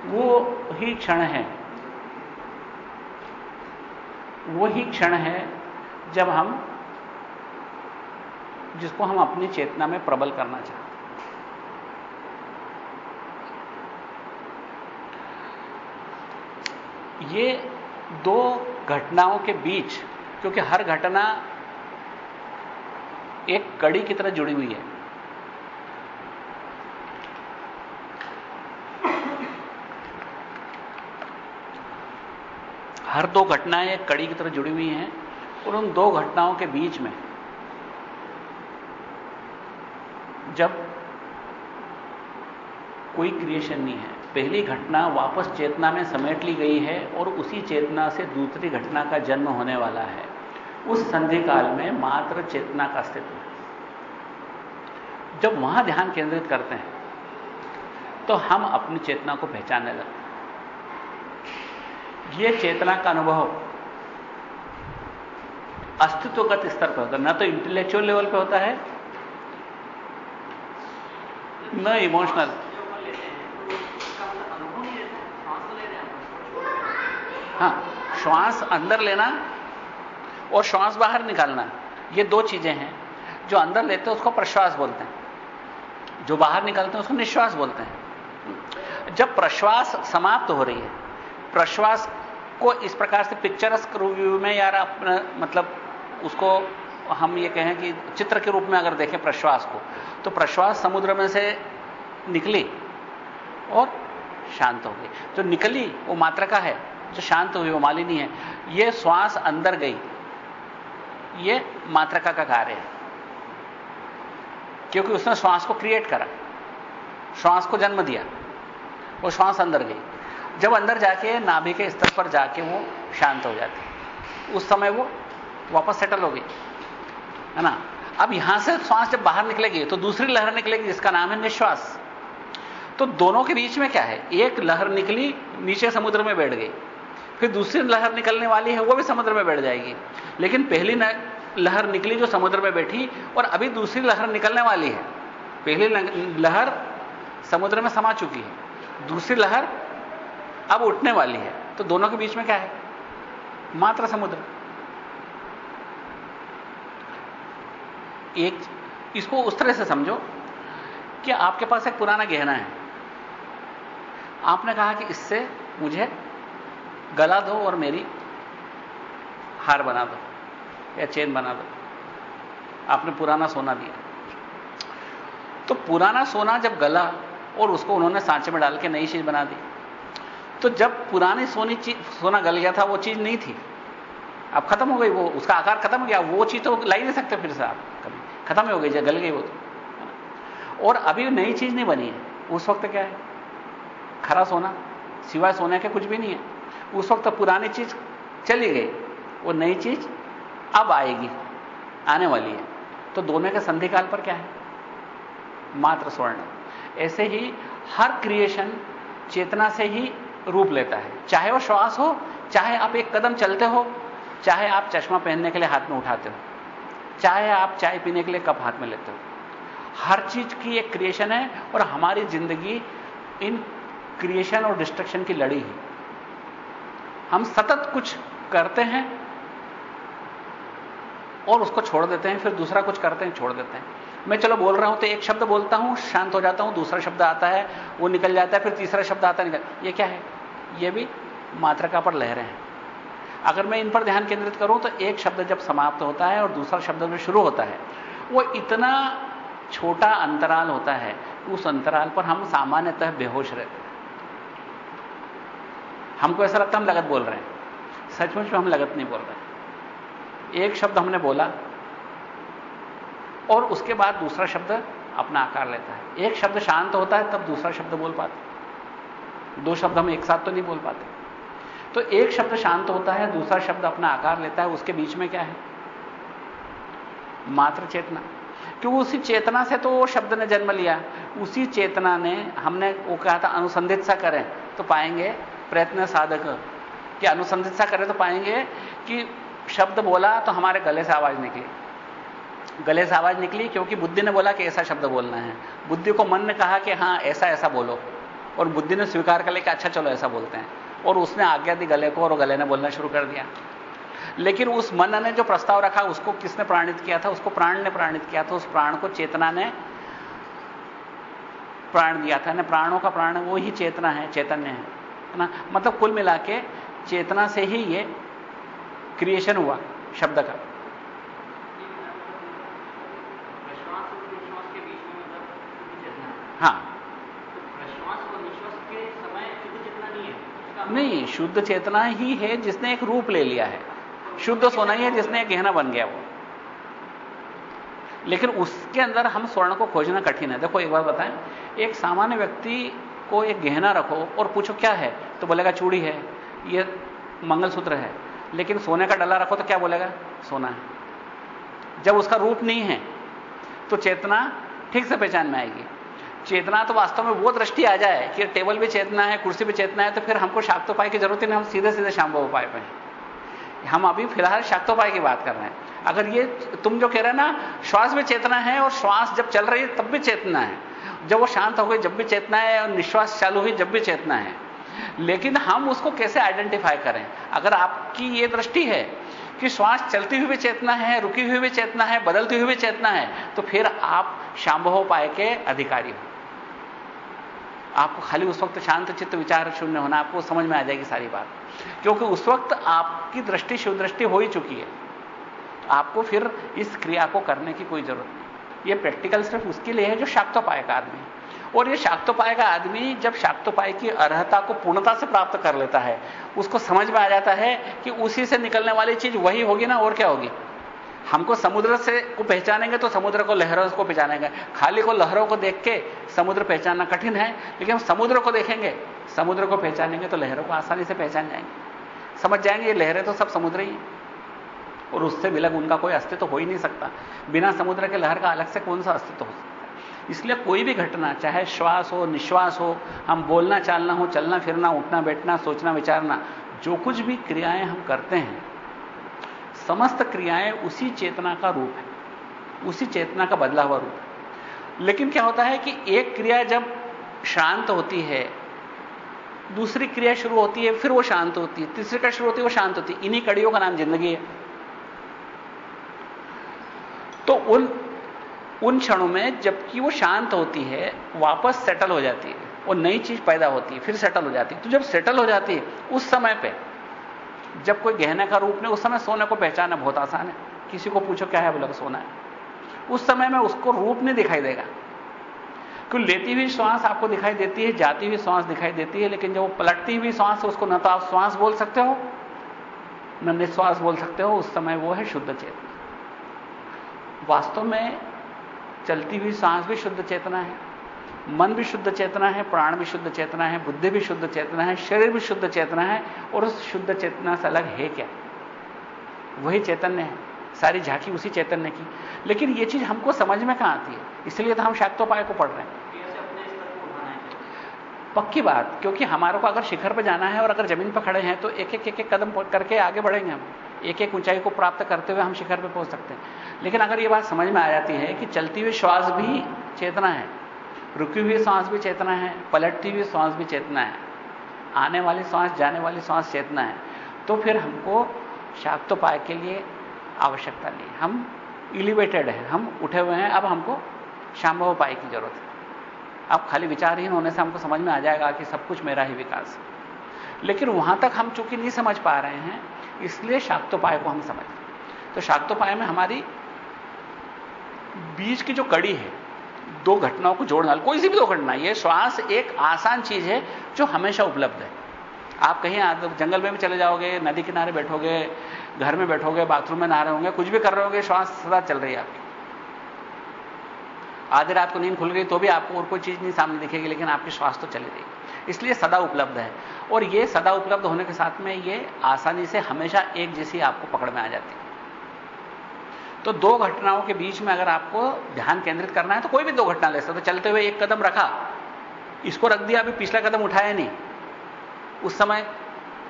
वो ही क्षण है। वो ही क्षण है जब हम, जिसको हम अपनी चेतना में प्रबल करना चाहते ये दो घटनाओं के बीच, क्योंकि हर घटना एक कड़ी की तरह जुड़ी हुई है। हर दो घटनाएँ कड़ी की तरह जुड़ी हुई हैं और उन दो घटनाओं के बीच में जब कोई क्रिएशन नहीं है, पहली घटना वापस चेतना में समेट ली गई है और उसी चेतना से दूसरी घटना का जन्म होने वाला है, उस संधि काल में मात्र चेतना का अस्तित्व है। जब वहाँ ध्यान केंद्रित करते हैं तो हम अपनी चेतना को पहचानने लगते हैं। यह चेतना का अनुभव। अस्तित्वगत स्तर पर होता है। न तो इंटेलेक्चुअल लेवल पे होता है, न इमोशनल हाँ श्वास अंदर लेना और श्वास बाहर निकालना, ये दो चीज़ें हैं। जो अंदर लेते हैं उसको प्रश्वास बोलते हैं। जो बाहर निकालते हैं उसको निश्वास बोलते हैं। जब प्रश्वास समाप्त हो रही है प्रश्वास को इस प्रकार से पिक्चरस रिव्यू में यार अपना मतलब उसको हम ये कहें कि चित्र के रूप में अगर देखें प्रश्वास को तो प्रश्वास समुद्र में से निकली और शांत हो गई। जो निकली वो मात्रा का है, जो शांत हुई वो मालिनी है। ये श्वास अंदर गई, ये मात्रका का कार्य है। क्योंकि उसने श्वास को क्रिएट करा, श्वास को जन्म दिया, वो श्वास अंदर गई। जब अंदर जाके, नाभि के स्तर पर जाके वो शांत हो जाती उस समय वो वापस सेटल हो गई, है ना? अब यहाँ से श्वास जब बाहर निकलेगी तो दूसरी लहर निकलेगी, जिसका नाम है निश्वास। तो दोनों के बीच में क्या है? एक लहर निकली, नीचे समुद्र में बैठ गई। फिर दूसरी लहर निकलने वाली है, वो भी समुद्र में बैठ जाएगी। लेकिन पहली लहर निकली जो समुद्र में बैठी, और अभी दूसरी लहर निकलने वाली है। पहली लहर समुद्र में समा चुकी है। दूसरी लहर अब उठने वाली है। तो दोनों के बीच में क्या है? मात्र समुद्र। एक, इसको उस तरह से समझो कि आपके पास एक पुराना गहना है। आपने कहा कि इससे मुझे गला दो और मेरी हार बना दो, या चेन बना दो। आपने पुराना सोना दिया। तो पुराना सोना जब गला और उसको उन्होंने सांचे में डाल के नई चीज़ बना दी तो जब पुरानी सोनी चीज़ सोना गल गया था, वो चीज़ नहीं थी। अब खत्म हो गई, वो, उसका आकार खत्म हो गया, वो चीज़ तो ला ही नहीं सकते फिर से आप कभी। खत्म ही हो गई, जब गल गई वो तो। और अभी नई चीज़ नहीं बनी है। उस वक्त क्या है? खरा सोना, सिवाय सोने के कुछ भी नहीं है। उस वक्त पुरानी चीज़ चली गई, वो नई चीज़ अब आएगी, आने वाली है। तो दोनों के संधिकाल पर क्या है? मात्र स्वर्ण। ऐसे ही हर क्रिएशन चेतना से ही रूप लेता है। चाहे वो श्वास हो, चाहे आप एक कदम चलते हो, चाहे आप चश्मा पहनने के लिए हाथ में उठाते हो, चाहे आप चाय पीने के लिए कप हाथ में लेते हो। हर चीज़ की एक क्रिएशन है और हमारी ज़िंदगी इन क्रिएशन और डिस्ट्रक्शन की लड़ी है। हम सतत कुछ करते हैं और उसको छोड़ देते हैं, फिर दूसरा कुछ करते हैं, छोड़ देते हैं। मैं चलो बोल रहा हूँ तो एक शब्द बोलता हूँ, शांत हो जाता हूँ, दूसरा शब्द आता है, वो निकल जाता है, फिर तीसरा शब्द आता निकल ये क्या है? ये भी मात्रका पर लहरें हैं। अगर मैं इन पर ध्यान केंद्रित करूँ तो एक शब्द जब समाप्त होता है और दूसरा शब्द जब शुरू होता है, वो इतना छोटा अंतराल होता है, उस अंतराल पर हम सामान्यतः बेहोश रहते हैं। हमको ऐसा लगता है हम लगत बोल रहे हैं। सचमुच में हम लगत नहीं बोल रहे एक शब्द हमने बोला और उसके बाद दूसरा शब्द अपना आकार लेता है। एक शब्द शांत होता है, तब दूसरा शब्द बोल पाते। दो शब्द हम एक साथ तो नहीं बोल पाते। तो एक शब्द शांत होता है, दूसरा शब्द अपना आकार लेता है, उसके बीच में क्या है? मात्र चेतना। क्योंकि उसी चेतना से तो वो शब्द ने जन्म लिया। उसी चेतना ने, हमने वो कहा था, अनुसंधित सा करें तो पाएँगे प्रयत्न साधक। कि अनुसंधित सा करें तो पाएँगे कि शब्द बोला तो हमारे गले से आवाज़ निकली। गले से आवाज़ निकली क्योंकि बुद्धि ने बोला कि ऐसा शब्द बोलना है। बुद्धि को मन ने कहा कि हाँ, ऐसा ऐसा बोलो। और बुद्धि ने स्वीकार कर लिया कि अच्छा चलो, ऐसा बोलते हैं। और उसने आज्ञा दी गले को और गले ने बोलना शुरू कर दिया। लेकिन उस मन ने जो प्रस्ताव रखा, उसको किसने प्राणित किया था? उसको प्राण ने प्राणित किया था। उस प्राण को चेतना ने प्राण दिया था। ना प्राणों का प्राण, वो ही चेतना है, चैतन्य है। ना? मतलब कुल मिला के चेतना से ही ये क्रिएशन हुआ, शब्द का। हाँ। नहीं शुद्ध चेतना ही है जिसने एक रूप ले लिया है। शुद्ध सोना ही है जिसने एक गहना बन गया वो। लेकिन उसके अंदर हम स्वर्ण को खोजना कठिन है। देखो एक बात बताएँ एक सामान्य व्यक्ति को एक गहना रखो और पूछो क्या है? तो बोलेगा चूड़ी है ये मंगलसूत्र है। लेकिन सोने का डला रखो तो क्या बोलेगा? सोना है। जब उसका रूप नहीं है तो चेतना ठीक से पहचान में आएगी। चेतना तो वास्तव में वो दृष्टि आ जाए कि टेबल भी चेतना है, कुर्सी भी चेतना है तो फिर हमको शाक्तोपाय की ज़रूरत ही नहीं, हम सीधे सीधे शाम्भव उपाय पे हम अभी फ़िलहाल शाक्तोपाय की बात कर रहे हैं। अगर ये तुम जो कह रहे हैं ना, श्वास भी चेतना है और श्वास जब चल रही है, तब भी चेतना है। जब वो शांत हो गई, जब भी चेतना है और निश्वास चालू हुई, जब भी चेतना है। लेकिन हम उसको कैसे आइडेंटिफाई करें? अगर आपकी ये दृष्टि है कि श्वास चलती हुई भी चेतना है, रुकी हुई भी चेतना है, बदलती हुई भी चेतना है तो फिर आप शांभवोपाय के अधिकारी हो। आपको खाली उस वक्त शांत चित्त, विचार शून्य होना, आपको समझ में आ जाएगी सारी बात। क्योंकि उस वक्त आपकी दृष्टि शिव दृष्टि हो ही चुकी है। आपको फिर इस क्रिया को करने की कोई ज़रूरत नहीं। यह प्रैक्टिकल सिर्फ़ उसके लिए है जो शाक्तोपाय का आदमी और ये शाक्तोपाय का आदमी जब शाक्तोपाय की अर्हता को पूर्णता से प्राप्त कर लेता है, उसको समझ में आ जाता है कि उसी से निकलने वाली चीज़ वही होगी ना, और क्या होगी? हमको समुद्र से को पहचानेंगे तो समुद्र को लहरों को पहचानेंगे। खाली को लहरों को देख के समुद्र पहचानना कठिन है, लेकिन हम समुद्र को देखेंगे, समुद्र को पहचानेंगे तो लहरों को आसानी से पहचान जाएँगे। समझ जाएँगे, ये लहरें तो सब समुद्र ही और उससे विलग उनका कोई अस्तित्व हो ही नहीं सकता। बिना समुद्र के लहर का अलग से कौन सा अस्तित्व हो सकता इसलिए कोई भी घटना, चाहे श्वास हो, निश्वास हो, हम बोलना, चालना हो, चलना, फिरना, उठना, बैठना, सोचना, विचारना, जो कुछ भी क्रियाएँ हम करते हैं समस्त क्रियाएँ उसी चेतना का रूप है, उसी चेतना का बदला हुआ रूप है। लेकिन क्या होता है कि एक क्रिया जब शांत होती है, दूसरी क्रिया शुरू होती है, फिर वो शांत होती है, तीसरी क्रिया शुरू होती है, वो शांत होती है। इन्हीं कड़ियों का नाम ज़िंदगी है। तो उन उन क्षणों में जबकि वो शांत होती है, वापस सेटल हो जाती है। वो नई चीज़ पैदा होती है, फिर सेटल हो जाती है। तो जब सेटल हो जाती है, उस समय पे जब कोई गहने का रूप नहीं, उस समय सोने को पहचानना बहुत आसान है। किसी को पूछो, क्या है बोला सोना है? उस समय में उसको रूप नहीं दिखाई देगा। क्योंकि लेती हुई श्वास आपको दिखाई देती है, जाती हुई श्वास दिखाई देती है, लेकिन जब वो पलटती हुई श्वास उसको न तो आप श्वास बोल सकते हो, न निश्वास बोल सकते हो, उस समय वो है शुद्ध चेतना। वास्तव में चलती हुई सांस भी शुद्ध चेतना है। मन भी शुद्ध चेतना है प्राण भी शुद्ध चेतना है बुद्धि भी शुद्ध चेतना है शरीर भी शुद्ध चेतना है और उस शुद्ध चेतना से अलग है क्या? वही चैतन्य है। सारी झांकी उसी चैतन्य की। लेकिन यह चीज़ हमको समझ में कहाँ आती है? इसलिए तो हम शाक्तोपाय को पढ़ रहे हैं। पक्की बात क्योंकि हमारे को अगर शिखर पर जाना है और अगर ज़मीन पर खड़े हैं तो एक एक एक एक कदम करके आगे बढ़ेंगे हम। एक एक ऊंचाई को प्राप्त करते हुए हम शिखर पर पहुँच सकते हैं। लेकिन अगर यह बात समझ में आ जाती है कि चलती हुई श्वास भी चेतना है रुकी हुई सांस भी चेतना है, पलटती हुई सांस भी चेतना है, आने वाली सांस, जाने वाली सांस चेतना है तो फिर हमको शाक्तोपाय के लिए आवश्यकता नहीं हम इलिवेटेड हैं, हम उठे हुए हैं, अब हमको शाम्भव उपाय की ज़रूरत है। अब खाली विचारहीन होने से हमको समझ में आ जाएगा कि सब कुछ मेरा ही विकास है। लेकिन वहाँ तक हम चूँकि नहीं समझ पा रहे हैं, इसलिए शाक्तोपाय को हम समझ तो शाक्तोपाय में हमारी बीज की जो कड़ी है दो घटनाओं को जोड़ना, कोई सी भी दो घटना, ये श्वास एक आसान चीज़ है जो हमेशा उपलब्ध है। आप कहीं जंगल में भी चले जाओगे, नदी किनारे बैठोगे, घर में बैठोगे, बाथरूम में नहा रहे होंगे, कुछ भी कर रहे होंगे, श्वास सदा चल रही है आपकी। आधी रात को नींद खुल गई तो भी आपको और कोई चीज़ नहीं सामने दिखेगी, लेकिन आपकी श्वास तो चली रही इसलिए सदा उपलब्ध है। और ये सदा उपलब्ध होने के साथ में ये आसानी से हमेशा एक जैसी आपको पकड़ में आ जाती है। तो दो घटनाओं के बीच में अगर आपको ध्यान केंद्रित करना है तो कोई भी दो घटना ले सकते तो चलते हुए एक कदम रखा। इसको रख दिया, अभी पिछला कदम उठाया नहीं। उस समय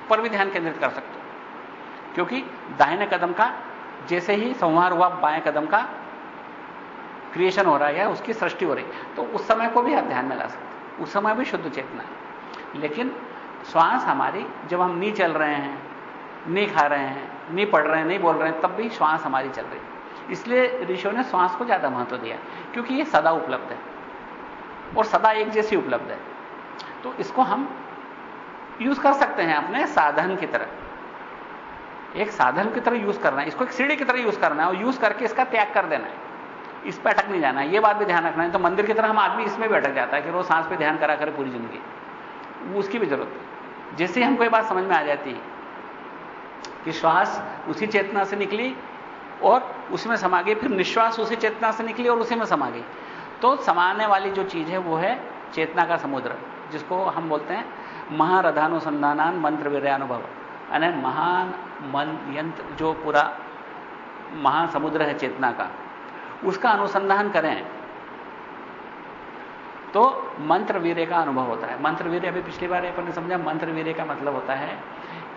पर भी ध्यान केंद्रित कर सकते क्योंकि दाहिने कदम का, जैसे ही संहार हुआ, बाएँ कदम का क्रिएशन हो रहा है उसकी सृष्टि हो रही तो उस समय को भी आप ध्यान में ला सकते उस समय भी शुद्ध चेतना है। लेकिन श्वास हमारी, जब हम नहीं चल रहे हैं नहीं खा रहे हैं नहीं पढ़ रहे हैं नहीं बोल रहे हैं, तब भी श्वास हमारी चल रही है। इसलिए ऋषियों ने श्वास को ज़्यादा महत्व दिया, क्योंकि यह सदा उपलब्ध है। और सदा एक जैसी उपलब्ध है। तो इसको हम यूज़ कर सकते हैं अपने साधन की तरह। एक साधन की तरह यूज़ करना है, इसको एक सीढ़ी की तरह यूज़ करना है और यूज़ करके इसका त्याग कर देना है। इस पर अटक नहीं जाना है। यह बात भी ध्यान रखना है तो मंदिर की तरह हम आदमी इसमें भी अटक जाता है कि रोज सांस पे ध्यान करा करे पूरी ज़िंदगी। उसकी भी ज़रूरत है। जैसे हमको ये बात समझ में आ जाती है कि श्वास उसी चेतना से निकली और उसमें समा गई, फिर निश्वास उसी चेतना से निकली और उसी में समा गई। तो समाने वाली जो चीज़ है, वो है चेतना का समुद्र, जिसको हम बोलते हैं महारथानुसंधानान मंत्र वीर्यानुभव यानी महान मन यंत्र जो पूरा महासमुद्र है चेतना का, उसका अनुसंधान करें। तो मंत्र वीर्य का अनुभव होता है। मंत्र वीर्य अभी पिछली बार अपन ने समझा मंत्र वीर्य का मतलब होता है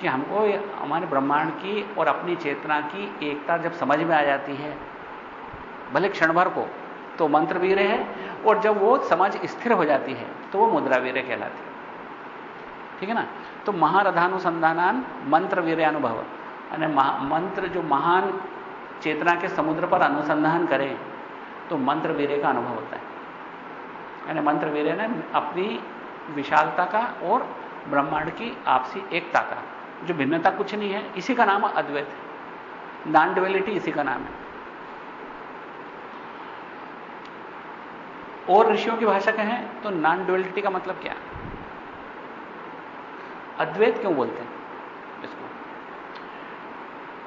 कि हमको हमारे ब्रह्मांड की और अपनी चेतना की एकता जब समझ में आ जाती है, भले क्षण भर को तो मंत्र वीर है और जब वो समझ स्थिर हो जाती है तो वो मुद्रा वीर कहलाती है। ठीक है ना? तो महारथानुसंधानान मंत्र वीर अनुभव। यानी मंत्र जो महान चेतना के समुद्र पर अनुसंधान करें तो मंत्र वीर का अनुभव होता है। यानी मंत्र वीर ने, अपनी विशालता का और ब्रह्मांड की आपसी एकता का। जो भिन्नता कुछ नहीं है, इसी का नाम अद्वैत है। नॉन डिवेलिटी इसी का नाम है। और ऋषियों की भाषा कहें तो नॉन ड्युअलिटी का मतलब क्या अद्वैत क्यों बोलते हैं इसको?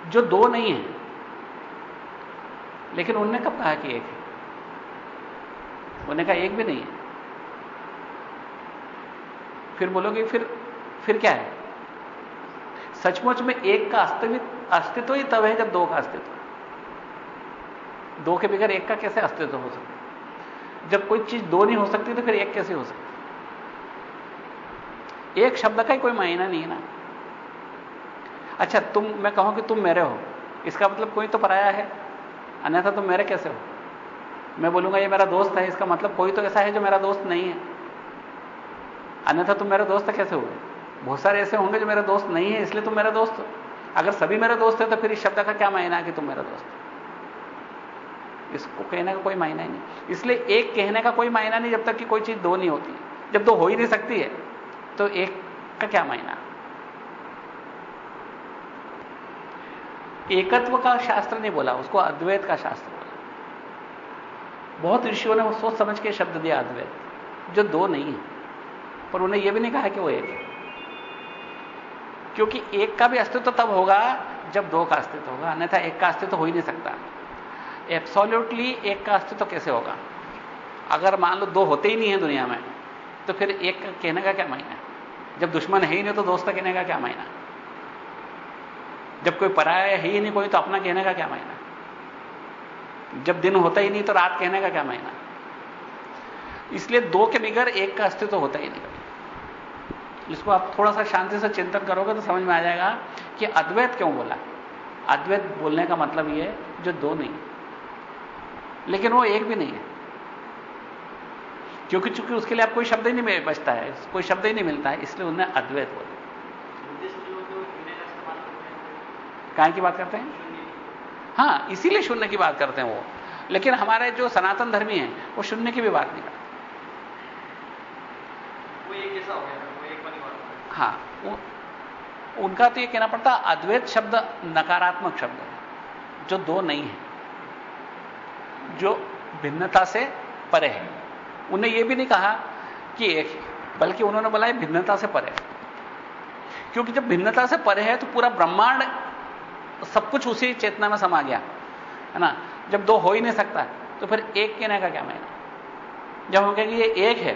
जो दो नहीं है, लेकिन उनने कब कहा कि एक है? उन्होंने कहा एक भी नहीं है। फिर बोलोगे, फिर फिर क्या है? सचमुच में एक का अस्तित्व अस्तित्व ही तब है जब दो का अस्तित्व दो के बगैर एक का कैसे अस्तित्व हो सकता जब कोई चीज़ दो नहीं हो सकती तो फिर एक कैसे हो सकती एक शब्द का ही कोई मायना नहीं है ना। अच्छा तुम, मैं कहूँ कि तुम मेरे हो। इसका मतलब कोई तो पराया है, अन्यथा तुम मेरे कैसे हो? मैं बोलूँगा, ये मेरा दोस्त है। इसका मतलब कोई तो ऐसा है जो मेरा दोस्त नहीं है। अन्यथा तुम मेरा दोस्त कैसे हो? बहुत सारे ऐसे होंगे जो मेरा दोस्त नहीं है, इसलिए तुम मेरा दोस्त हो। अगर सभी मेरे दोस्त है तो फिर इस शब्द का क्या मायना है कि तुम मेरा दोस्त इसको कहने का कोई मायना ही नहीं। इसलिए एक कहने का कोई मायना नहीं जब तक कि कोई चीज़ दो नहीं होती। जब दो हो ही नहीं सकती है तो एक का क्या मायना? एकत्व का शास्त्र नहीं बोला, उसको अद्वैत का शास्त्र बोला। बहुत ऋषियों ने सोच समझ के शब्द दिया अद्वैत, जो दो नहीं है। पर उन्हें यह भी नहीं कहा कि वो एक है। क्योंकि एक का भी अस्तित्व तब होगा जब दो का अस्तित्व होगा, अन्यथा एक का अस्तित्व हो ही नहीं सकता। एब्सोल्यूटली एक का अस्तित्व कैसे होगा? अगर मान लो दो होते ही नहीं है दुनिया में तो फिर एक का कहने का क्या मायना जब दुश्मन है ही नहीं तो दोस्त का कहने का क्या मायना जब कोई पराया है ही नहीं, कोई तो अपना कहने का क्या मायना जब दिन होता ही नहीं तो रात कहने का क्या मायना इसलिए दो के बिगर एक का अस्तित्व होता ही नहीं। इसको आप थोड़ा सा शांति से चिंतन करोगे तो समझ में आ जाएगा कि अद्वैत क्यों बोला? अद्वैत बोलने का मतलब यह है जो दो नहीं लेकिन वो एक भी नहीं है। क्योंकि चूँकि उसके लिए आप कोई शब्द ही नहीं बचता है, कोई शब्द ही नहीं मिलता है, इसलिए उन्हें अद्वैत बोला। काय की बात करते हैं? हाँ, इसीलिए शून्य की बात करते हैं वो। लेकिन हमारे जो सनातन धर्मी हैं, वो शून्य की भी बात नहीं करते। एक हो गया? हाँ वो, उनका तो ये कहना पड़ता अद्वैत शब्द नकारात्मक शब्द है जो दो नहीं है जो भिन्नता से परे है। उन्हें यह भी नहीं कहा कि एक बल्कि उन्होंने बोला भिन्नता से परे क्योंकि जब भिन्नता से परे है तो पूरा ब्रह्मांड सब कुछ उसी चेतना में समा गया है ना? जब दो हो ही नहीं सकता तो फिर एक कहने का क्या मायना? जब हम कहेंगे ये एक है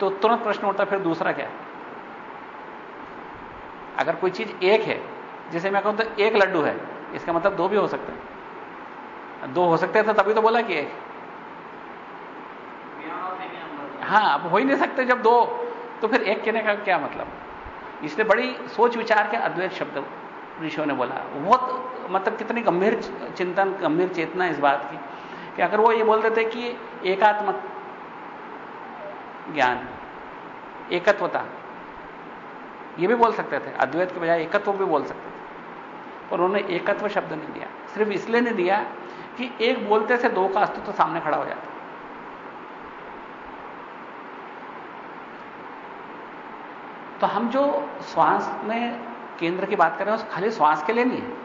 तो तुरंत प्रश्न उठता फिर दूसरा क्या? है अगर कोई चीज़ एक है, जैसे मैं कहूँ तो एक लड्डू है, इसका मतलब दो भी हो सकते हैं। दो हो सकते थे तभी तो बोला कि एक। हाँ अब हो ही नहीं सकते जब दो तो फिर एक कहने का क्या मतलब? इसलिए बड़ी सोच विचार के अद्वैत शब्द ऋषियों ने बोला। बहुत मतलब कितनी गंभीर चिंतन, गंभीर चेतना इस बात की, कि अगर वो ये बोल देते कि एकात्मक ज्ञान, एकत्वता ये भी बोल सकते थे, अद्वैत के बजाय एकत्व भी बोल सकते थे। पर उन्होंने एकत्व शब्द नहीं दिया। सिर्फ़ इसलिए नहीं दिया कि एक बोलते से दो का अस्तित्व तो सामने खड़ा हो जाता। तो हम जो श्वास में केंद्र की बात कर रहे हैं, खाली श्वास के लिए नहीं है।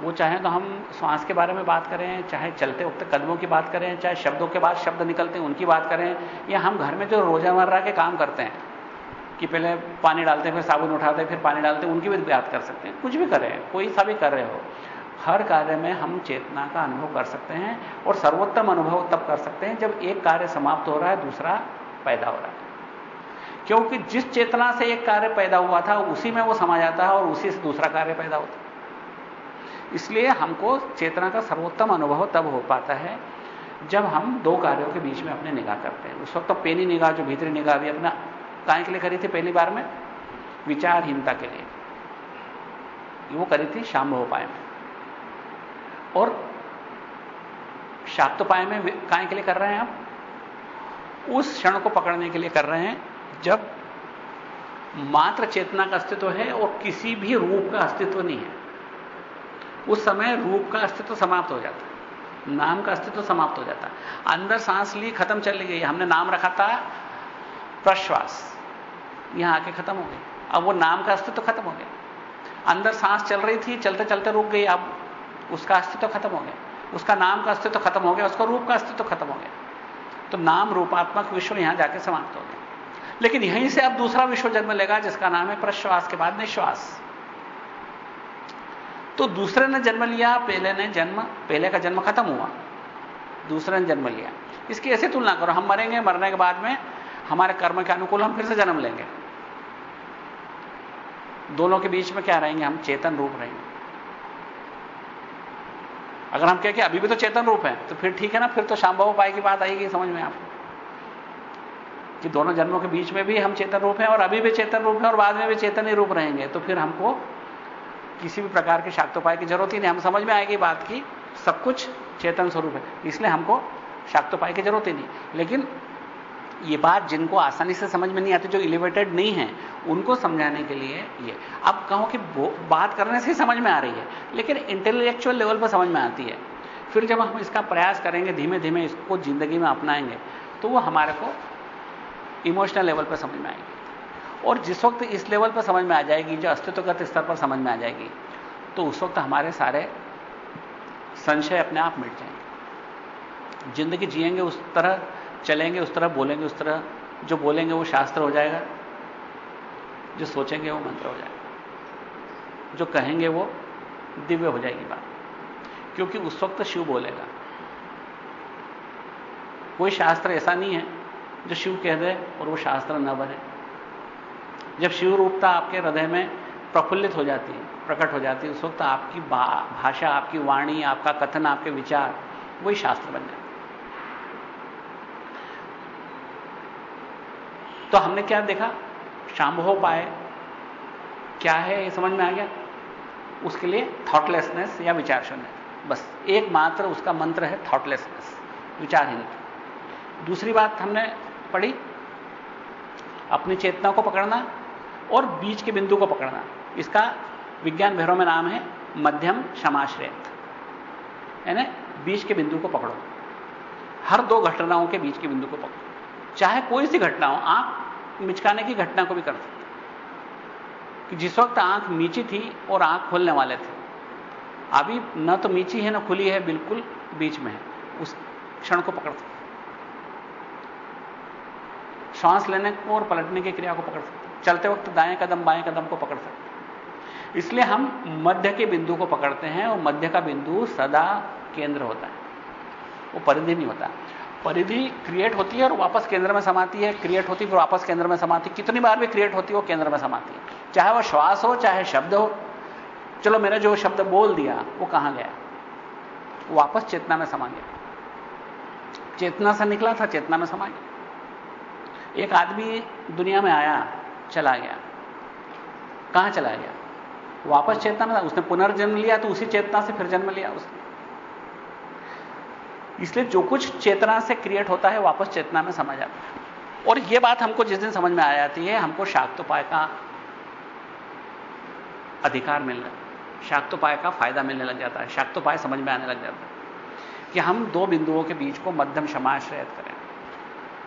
वो चाहे तो हम श्वास के बारे में बात करें, चाहे चलते उठते कदमों की बात करें, चाहे शब्दों के बाद शब्द निकलते हैं, उनकी बात करें, या हम घर में जो रोजामर्रा के काम करते हैं कि पहले पानी डालते हैं, फिर साबुन उठाते हैं, फिर पानी डालते हैं, उनकी भी बात कर सकते हैं। कुछ भी करें, कोई सा भी कर रहे हो, हर कार्य में हम चेतना का अनुभव कर सकते हैं और सर्वोत्तम अनुभव तब कर सकते हैं जब एक कार्य समाप्त हो रहा है, दूसरा पैदा हो रहा है। क्योंकि जिस चेतना से एक कार्य पैदा हुआ था, उसी में वो समा जाता है और उसी से दूसरा कार्य पैदा होता है। इसलिए हमको चेतना का सर्वोत्तम अनुभव तब हो पाता है जब हम दो कार्यों के बीच में अपने निगाह करते हैं। उस वक्त तो पेनी निगाह, जो भीतरी निगाह भी अपना काय के लिए करी थी पहली बार में? विचारहीनता के लिए। वो करी थी शाम उपाय में। और शाक्तोपाय में काय के लिए कर रहे हैं आप। उस क्षण को पकड़ने के लिए कर रहे हैं, जब मात्र चेतना का अस्तित्व है और किसी भी रूप का अस्तित्व नहीं है। उस समय रूप का अस्तित्व समाप्त हो जाता है। नाम का अस्तित्व समाप्त हो जाता है। अंदर सांस ली, खत्म चली गई। हमने नाम रखा था प्रश्वास। यहाँ आके खत्म हो गई अब वो नाम का अस्तित्व खत्म हो गया। अंदर सांस चल रही थी, चलते चलते रुक गई, अब उसका अस्तित्व खत्म हो गया। उसका नाम का अस्तित्व खत्म हो गया, उसका रूप का अस्तित्व खत्म हो गया। तो नाम रूपात्मक विश्व यहाँ जाके समाप्त हो गया। लेकिन यहीं से अब दूसरा विश्व जन्म लेगा, जिसका नाम है प्रश्वास, के बाद निश्वास। तो दूसरे ने जन्म लिया, पहले ने जन्म, पहले का जन्म खत्म हुआ। दूसरे ने जन्म लिया। इसकी ऐसे तुलना करो, हम मरेंगे, मरने के बाद में हमारे कर्म के अनुकूल हम फिर से जन्म लेंगे। दोनों के बीच में क्या रहेंगे? हम चेतन रूप रहेंगे। अगर हम कहें कि अभी भी तो चेतन रूप है तो फिर ठीक है ना? फिर तो शाम्भव उपाय की बात आएगी, समझ में आपको कि दोनों जन्मों के बीच में भी हम चेतन रूप हैं और अभी भी चेतन रूप है और बाद में भी चेतन ही रूप रहेंगे तो फिर हमको किसी भी प्रकार के शाक्तोपाय की ज़रूरत ही नहीं। हम समझ में आएगी बात की, सब कुछ चेतन स्वरूप है, इसलिए हमको शाक्तोपाय की ज़रूरत ही नहीं। लेकिन ये बात जिनको आसानी से समझ में नहीं आती, जो इलिवेटेड नहीं है, उनको समझाने के लिए ये। अब कहो कि बात करने से समझ में आ रही है, लेकिन इंटेलेक्चुअल लेवल पर समझ में आती है। फिर जब हम इसका प्रयास करेंगे धीमे धीमे इसको ज़िंदगी में अपनाएँगे तो वो हमारे को इमोशनल लेवल पर समझ में आएगी। और जिस वक्त इस लेवल पर समझ में आ जाएगी, जो अस्तित्वगत स्तर पर समझ में आ जाएगी तो उस वक्त हमारे सारे संशय अपने आप मिट जाएँगे। ज़िंदगी जिएँगे उस तरह चलेंगे, उस तरह बोलेंगे, उस तरह जो बोलेंगे वो शास्त्र हो जाएगा, जो सोचेंगे वो मंत्र हो जाएगा। जो कहेंगे वो दिव्य हो जाएगी बात। क्योंकि उस वक्त शिव बोलेगा। कोई शास्त्र ऐसा नहीं है जो शिव कह दे और वो शास्त्र न बने। जब शिव रूपता आपके हृदय में प्रफुल्लित हो जाती है, प्रकट हो जाती है, उस वक्त आपकी भाषा, आपकी वाणी, आपका कथन, आपके विचार, वही शास्त्र बन जाते तो हमने क्या देखा? शांभव पाए। क्या है ये समझ में आ गया? उसके लिए थॉटलेसनेस या विचार शून्य बस, एकमात्र उसका मंत्र है थॉटलेसनेस विचारहीन। दूसरी बात हमने पढ़ी, अपनी चेतना को पकड़ना और बीच के बिंदु को पकड़ना। इसका विज्ञान भैरव में नाम है मध्यम क्षमाश्रयत। यानी बीच के बिंदु को पकड़ो। हर दो घटनाओं के बीच के बिंदु को पकड़ो। चाहे कोई सी घटना हो, आँख मिचकाने की घटना को भी कर सकते कि जिस वक्त आँख मीची थी और आँख खोलने वाले थे, अभी न तो मीची है, न खुली है, बिल्कुल बीच में है। उस क्षण को पकड़ सकते श्वास लेने को और पलटने की क्रिया को पकड़ सकते चलते वक्त दाएँ कदम, बाएँ कदम को पकड़ सकते इसलिए हम मध्य के बिंदु को पकड़ते हैं और मध्य का बिंदु सदा केंद्र होता है। वो परिधि नहीं होता। परिधि क्रिएट होती है और वापस केंद्र में समाती है। क्रिएट होती है, फिर वापस केंद्र में समाती है। कितनी बार भी क्रिएट होती है, वो केंद्र में समाती है। चाहे वह श्वास हो, चाहे शब्द हो। चलो, मैंने जो शब्द बोल दिया, वो कहाँ गया? वापस चेतना में समा गया। चेतना से निकला था, चेतना में समा गया। एक आदमी दुनिया में आया, चला गया। कहाँ चला गया? वापस चेतना में उसने पुनर्जन्म लिया तो उसी चेतना से फिर जन्म लिया उसने। इसलिए जो कुछ चेतना से क्रिएट होता है, वापस चेतना में समझ आता है। और यह बात हमको जिस दिन समझ में आ जाती है, हमको शाक्तोपाय का अधिकार मिलने, शाक्तोपाय का फ़ायदा मिलने लग जाता है, शाक्तोपाय समझ में आने लग जाता है कि हम दो बिंदुओं के बीच को मध्यम क्षमाश्रयत करें।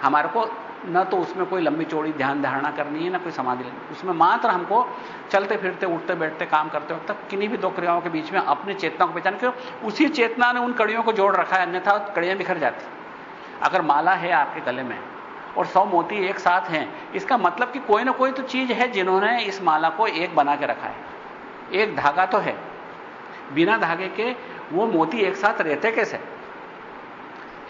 हमारे को न तो उसमें कोई लंबी चौड़ी ध्यान धारणा करनी है, ना कोई समाधि लेनी उसमें मात्र हमको चलते फिरते उठते बैठते काम करते वक्त किन्हीं भी दो क्रियाओं के बीच में अपनी चेतना को पहचान क्यों उसी चेतना ने उन कड़ियों को जोड़ रखा है, अन्यथा कड़ियाँ बिखर जाती। अगर माला है आपके गले में और सौ मोती एक साथ हैं, इसका मतलब कि कोई ना कोई तो चीज़ है जिन्होंने इस माला को एक बना के रखा है। एक धागा तो है। बिना धागे के वो मोती एक साथ रहते कैसे?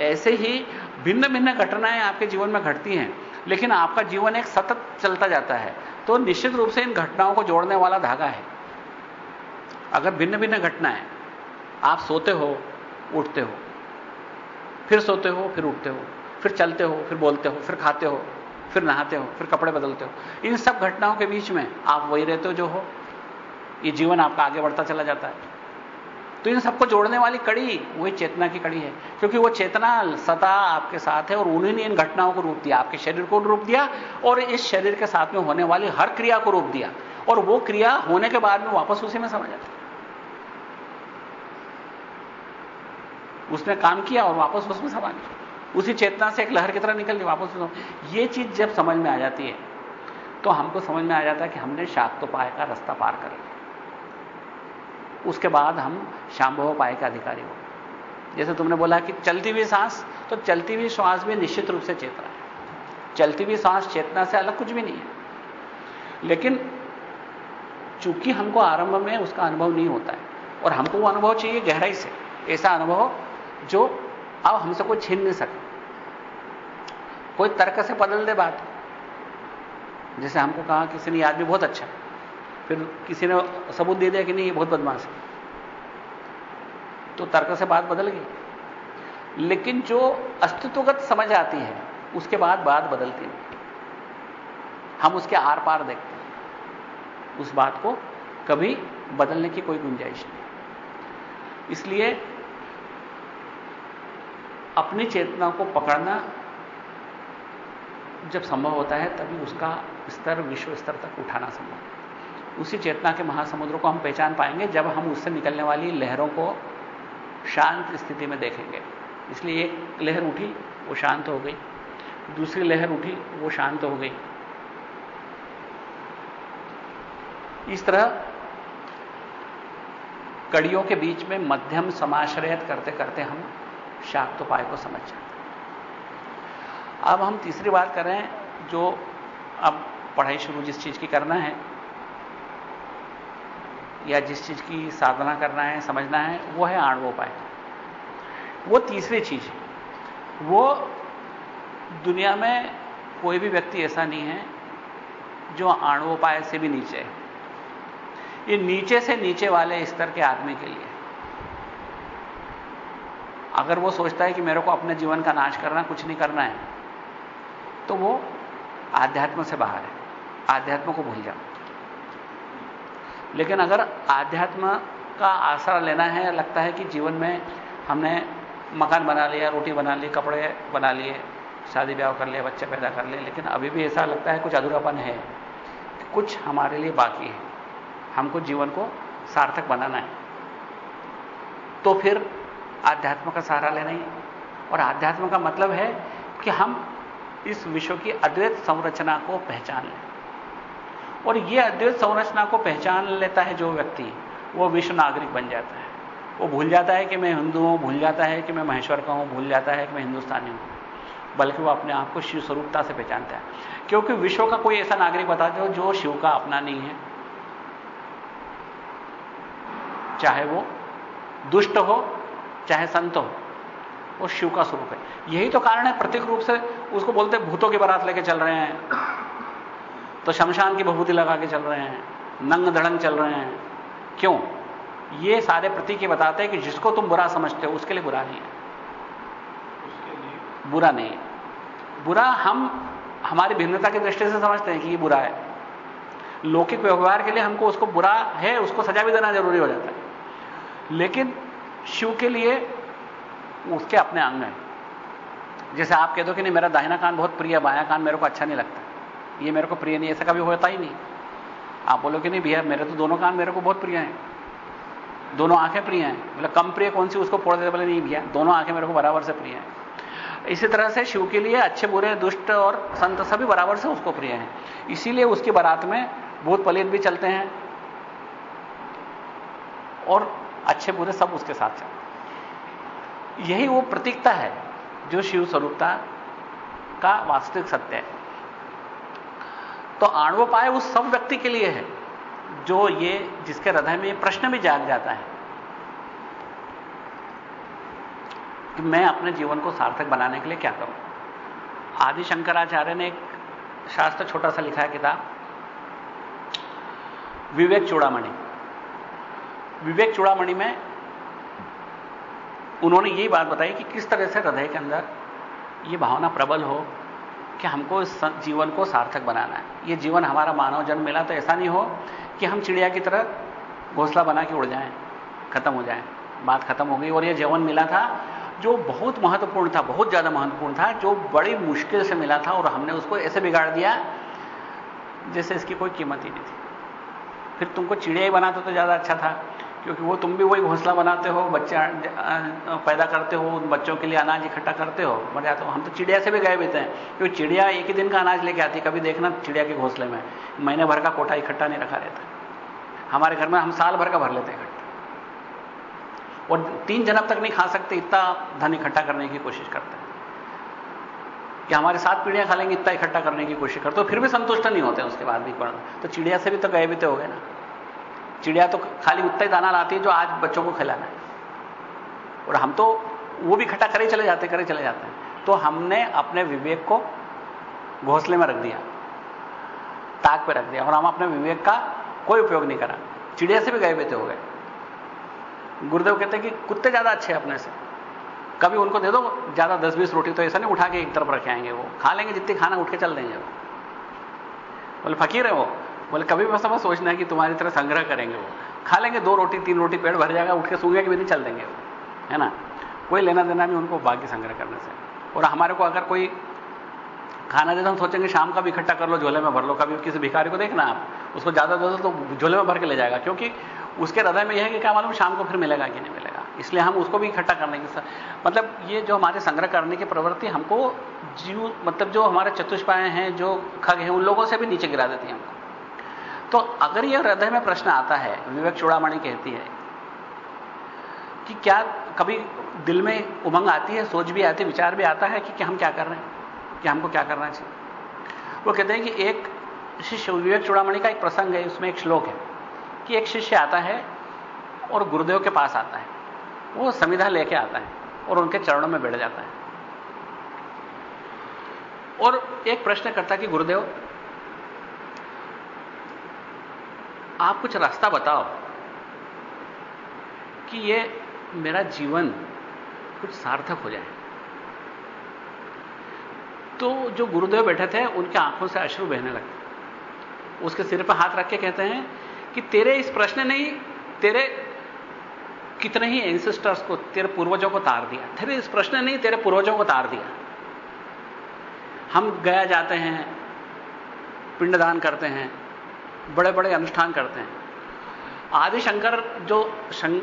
ऐसे ही भिन्न भिन्न घटनाएँ आपके जीवन में घटती हैं, लेकिन आपका जीवन एक सतत चलता जाता है। तो निश्चित रूप से इन घटनाओं को जोड़ने वाला धागा है। अगर भिन्न भिन्न घटनाएँ, आप सोते हो, उठते हो, फिर सोते हो, फिर उठते हो, फिर चलते हो, फिर बोलते हो, फिर खाते हो, फिर नहाते हो, फिर कपड़े बदलते हो, इन सब घटनाओं के बीच में आप वही रहते हो जो हो। ये जीवन आपका आगे बढ़ता चला जाता है। तो इन सबको जोड़ने वाली कड़ी वही चेतना की कड़ी है। क्योंकि वो चेतना सदा आपके साथ है और उन्हीं ने इन घटनाओं को रूप दिया। आपके शरीर को रूप दिया और इस शरीर के साथ में होने वाली हर क्रिया को रूप दिया। और वो क्रिया होने के बाद में वापस उसी में समझ आती उसने काम किया और वापस उसमें समा गया उसी चेतना से एक लहर की तरह निकल गई, वापस ये चीज़ जब समझ में आ जाती है तो हमको समझ में आ जाता है कि हमने शाक्तोपाय का रास्ता पार कर लिया। उसके बाद हम शांभव पाए के अधिकारी हो जैसे तुमने बोला कि चलती हुई सांस तो चलती हुई श्वास भी निश्चित रूप से चेतना है। चलती हुई सांस चेतना से अलग कुछ भी नहीं है। लेकिन चूँकि हमको आरंभ में उसका अनुभव नहीं होता है, और हमको वो अनुभव चाहिए गहराई से, ऐसा अनुभव जो अब हमसे कोई छीन नहीं सके। कोई तर्क से बदल दे बात। जैसे हमको कहा किसी ने आदमी बहुत अच्छा फिर किसी ने सबूत दे दिया कि नहीं, ये बहुत बदमाश है। तो तर्क से बात बदल गई। लेकिन जो अस्तित्वगत समझ आती है, उसके बाद बात बदलती नहीं। हम उसके आर पार देखते हैं। उस बात को कभी बदलने की कोई गुंजाइश नहीं। इसलिए अपनी चेतना को पकड़ना जब संभव होता है, तभी उसका स्तर विश्व स्तर तक उठाना संभव है। उसी चेतना के महासमुद्र को हम पहचान पाएँगे जब हम उससे निकलने वाली लहरों को शांत स्थिति में देखेंगे। इसलिए एक लहर उठी, वो शांत हो गई। दूसरी लहर उठी, वो शांत हो गई। इस तरह कड़ियों के बीच में मध्यम समाश्रयत करते करते हम शाक्तोपाय को समझ जाते अब हम तीसरी बात करें जो अब पढ़ाई शुरू जिस चीज़ की करना है या जिस चीज़ की साधना करना है, समझना है, वो है आणवोपाय वो तीसरी चीज़ वो दुनिया में कोई भी व्यक्ति ऐसा नहीं है जो आणुपाय से भी नीचे है। ये नीचे से नीचे वाले स्तर के आदमी के लिए। अगर वो सोचता है कि मेरे को अपने जीवन का नाश करना कुछ नहीं करना है तो वो आध्यात्म से बाहर है। आध्यात्म को भूल जाओ। लेकिन अगर आध्यात्म का आसरा लेना है, लगता है कि जीवन में हमने मकान बना लिया, रोटी बना ली, कपड़े बना लिए, शादी ब्याह कर लिए, बच्चे पैदा कर लिए, लेकिन अभी भी ऐसा लगता है कुछ अधूरापन है कुछ हमारे लिए बाकी है। हमको जीवन को सार्थक बनाना है। तो फिर आध्यात्म का सहारा लेना ही। और आध्यात्म का मतलब है कि हम इस विश्व की अद्वैत संरचना को पहचान लें। और यह अद्वैत संरचना को पहचान लेता है जो व्यक्ति, वो विश्व नागरिक बन जाता है। वो भूल जाता है कि मैं हिंदू हूँ, भूल जाता है कि मैं महेश्वर का हूँ, भूल जाता है कि मैं हिंदुस्तानी हूँ। बल्कि वो अपने आप को शिव स्वरूपता से पहचानता है। क्योंकि विश्व का कोई ऐसा नागरिक बता दो जो शिव का अपना नहीं है। चाहे वो दुष्ट हो, चाहे संत हो, वो शिव का स्वरूप है। यही तो कारण है, प्रतीक रूप से उसको बोलते भूतों की बारात लेके चल रहे हैं। तो शमशान की भभूति लगा के चल रहे हैं नंग धड़ंग चल रहे हैं। क्यों? ये सारे प्रतीक ये बताते हैं कि जिसको तुम बुरा समझते हो उसके लिए बुरा नहीं है। बुरा नहीं है। बुरा हम हमारी भिन्नता की दृष्टि से समझते हैं कि ये बुरा है। लौकिक व्यवहार के लिए हमको उसको बुरा है उसको सजा भी देना ज़रूरी हो जाता है। लेकिन शिव के लिए उसके अपने अंग हैं। जैसे आप कह दो कि नहीं मेरा दाहिना कान बहुत प्रिय बाया कान मेरे को अच्छा नहीं लगता। ये मेरे को प्रिय नहीं, ऐसा कभी होता ही नहीं। आप बोलो कि नहीं भैया, मेरे तो दोनों कान मेरे को बहुत प्रिय हैं। दोनों आँखें प्रिय हैं। बोले, कम प्रिय कौन सी? उसको फोड़ देते बोले, नहीं भैया, दोनों आँखें मेरे को बराबर से प्रिय हैं। इसी तरह से शिव के लिए अच्छे, बुरे, दुष्ट और संत सभी बराबर से उसको प्रिय हैं। इसीलिए उसकी बारात में भूत पलित भी चलते हैं और अच्छे, बुरे सब उसके साथ चलते यही वो प्रतीकता है जो शिव स्वरूपता का वास्तविक सत्य है। तो आणवोपाय उस सब व्यक्ति के लिए है, जो ये, जिसके हृदय में प्रश्न भी जाग जाता है कि मैं अपने जीवन को सार्थक बनाने के लिए क्या करूँ? आदि शंकराचार्य ने एक शास्त्र छोटा सा लिखा है किताब, विवेक चूड़ामणि। विवेक चूड़ामणि में उन्होंने यही बात बताई कि किस तरह से हृदय के अंदर यह भावना प्रबल हो कि हमको इस जीवन को सार्थक बनाना है। यह जीवन हमारा मानव जन्म मिला तो ऐसा नहीं हो कि हम चिड़िया की तरह घोसला बना के उड़ जाएँ, खत्म हो जाएँ, बात खत्म हो गई। और यह जीवन मिला था जो बहुत महत्वपूर्ण था, बहुत ज़्यादा महत्वपूर्ण था, जो बड़ी मुश्किल से मिला था और हमने उसको ऐसे बिगाड़ दिया जैसे इसकी कोई कीमत ही नहीं थी। फिर तुमको चिड़िया ही बनाते तो ज़्यादा अच्छा था। क्योंकि वो तुम भी वही घोंसला बनाते हो, बच्चे पैदा करते हो, उन बच्चों के लिए अनाज इकट्ठा करते हो। मर जाते हो। हम तो चिड़िया से भी गए बीते हैं क्योंकि चिड़िया एक ही दिन का अनाज लेके आती कभी देखना चिड़िया के घोंसले में। महीने भर का कोटा इकट्ठा नहीं रखा रहता। हमारे घर में हम साल भर का भर लेते हैं इकट्ठा। और तीन जन्म तक नहीं खा सकते, इतना धन इकट्ठा करने की कोशिश करते हैं। कि हमारे सात पीढ़ियाँ खा लेंगे, इतना इकट्ठा करने की कोशिश करते हो। फिर भी संतुष्ट नहीं होते उसके बाद भी पढ़। तो चिड़िया से भी तो गए भी तो हो गए ना। चिड़िया तो खाली उतना ही दाना लाती है जो आज बच्चों को खिलाना है। और हम तो वो भी इकट्ठा करे चले जाते, करे चले जाते हैं। तो हमने अपने विवेक को घोंसले में रख दिया, ताक पे रख दिया, और हम अपने विवेक का कोई उपयोग नहीं करा। चिड़िया से भी गए बेते हो गए। गुरुदेव कहते हैं कि कुत्ते ज़्यादा अच्छे हैं अपने से। कभी उनको दे दो, ज़्यादा दस बीस रोटी तो ऐसा नहीं उठा के एक तरफ़ रखे आएँगे वो। खा लेंगे जितनी खाना उठ के चल देंगे वो। बोले, फकीर है वो। बोले, कभी भी समय सोचना है कि तुम्हारी तरह संग्रह करेंगे वो। खा लेंगे दो रोटी, तीन रोटी, पेट भर जाएगा, उठ के सूँगे कि भी नहीं, चल देंगे वो। है ना? कोई लेना देना नहीं, उनको भाग्य संग्रह करने से। और हमारे को अगर कोई खाना दे तो हम सोचेंगे शाम का भी इकट्ठा कर लो, झोले में भर लो, कभी किसी भिखारी को देखना आप, उसको ज़्यादा दे दो तो झोले में भर के ले जाएगा, क्योंकि उसके हृदय में यह है कि क्या मालूम शाम को फिर मिलेगा कि नहीं मिलेगा। इसलिए हम उसको भी इकट्ठा करने की मतलब ये जो हमारे संग्रह करने की प्रवृत्ति हमको जीव मतलब जो हमारे चतुष्पाए हैं, जो खग हैं, उन लोगों से भी नीचे गिरा देती है हमको। तो अगर यह हृदय में प्रश्न आता है विवेक चूड़ामणि कहती है कि क्या कभी दिल में उमंग आती है सोच भी आती है विचार भी आता है कि, हम क्या कर रहे हैं? कि हमको क्या करना चाहिए? वो कहते हैं कि एक शिष्य विवेक चूड़ामणि का एक प्रसंग है उसमें एक श्लोक है कि एक शिष्य आता है और गुरुदेव के पास आता है। वो संविधा लेके आता है और उनके चरणों में बैठ जाता है। और एक प्रश्न करता कि गुरुदेव आप कुछ रास्ता बताओ कि ये मेरा जीवन कुछ सार्थक हो जाए। तो जो गुरुदेव बैठे थे, उनके आँखों से अश्रु बहने लगे। उसके सिर पर हाथ रख के कहते हैं कि तेरे इस प्रश्न ने ही तेरे कितने ही एंसिस्टर्स को, तेरे पूर्वजों को तार दिया। तेरे इस प्रश्न ने ही तेरे पूर्वजों को तार दिया। हम गया जाते हैं, पिंडदान करते हैं। बड़े बड़े अनुष्ठान करते हैं। आदि शंकर जो शं,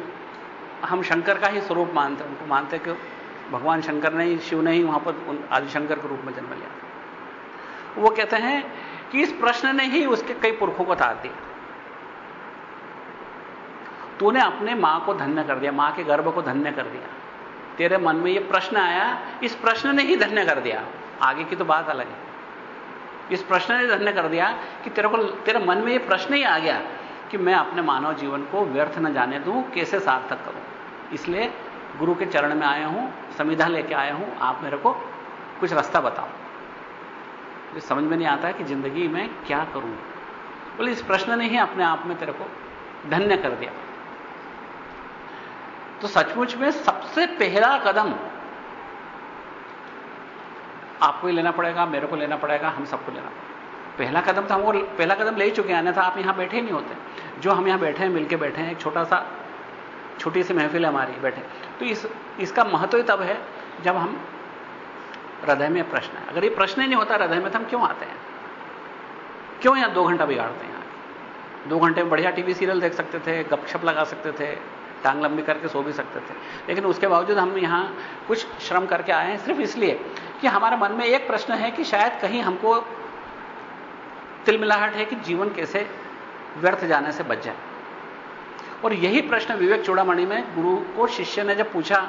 हम शंकर का ही स्वरूप मानते हैं उनको मानते कि भगवान शंकर ने ही शिव ने ही वहाँ पर आदिशंकर के रूप में जन्म लिया वो कहते हैं कि इस प्रश्न ने ही उसके कई पुरखों को तार दिया। तूने अपने माँ को धन्य कर दिया माँ के गर्भ को धन्य कर दिया। तेरे मन में यह प्रश्न आया इस प्रश्न ने ही धन्य कर दिया। आगे की तो बात अलग है। इस प्रश्न ने धन्य कर दिया कि तेरे को, तेरे मन में यह प्रश्न ही आ गया कि मैं अपने मानव जीवन को व्यर्थ न जाने दूँ, कैसे सार्थक करूँ? इसलिए गुरु के चरण में आया हूँ संविधा लेके आया हूँ, आप मेरे को कुछ रास्ता बताओ। मुझे समझ में नहीं आता कि ज़िंदगी में क्या करूँ। बोले, इस प्रश्न ने ही अपने आप में तेरे को धन्य कर दिया। तो सचमुच में सबसे पहला कदम आपको ही लेना पड़ेगा, मेरे को लेना पड़ेगा, हम सबको लेना पड़ेगा। पहला कदम तो हमको पहला कदम ले ही चुके हैं, अन्यथा आप यहाँ बैठे ही नहीं होते। जो हम यहाँ बैठे हैं, मिलके बैठे हैं, एक छोटा सा छोटी सी महफिल हमारी, बैठे। तो इस, इसका महत्व ही तब है, जब हम हृदय में प्रश्न है। अगर ये प्रश्न ही नहीं होता हृदय में तो हम क्यों आते हैं? क्यों यहाँ दो घंटा बिगाड़ते हैं दो घंटे में बढ़िया टीवी सीरियल देख सकते थे, गपशप लगा सकते थे टांग लंबी करके सो भी सकते थे। लेकिन उसके बावजूद हम यहाँ कुछ श्रम करके आए हैं सिर्फ़ इसलिए कि हमारे मन में एक प्रश्न है कि शायद कहीं हमको तिलमिलाहट है कि जीवन कैसे व्यर्थ जाने से बच जाए। और यही प्रश्न विवेक चूड़ामणि में गुरु को शिष्य ने जब पूछा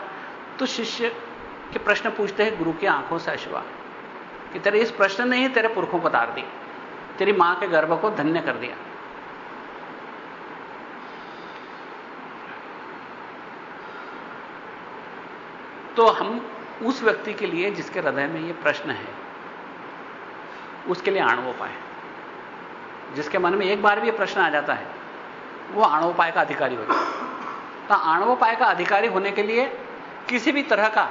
तो शिष्य के प्रश्न पूछते हैं, गुरु की आँखों से अश्वा, कि तेरे इस प्रश्न ने ही तेरे पुरखों को तार दी तेरी माँ के गर्भ को धन्य कर दिया। तो हम उस व्यक्ति के लिए जिसके हृदय में यह प्रश्न है, उसके लिए आणवोपाय जिसके मन में एक बार भी यह प्रश्न आ जाता है, वो आणवोपाय का अधिकारी होता है। तो आणवोपाय का अधिकारी होने के लिए किसी भी तरह का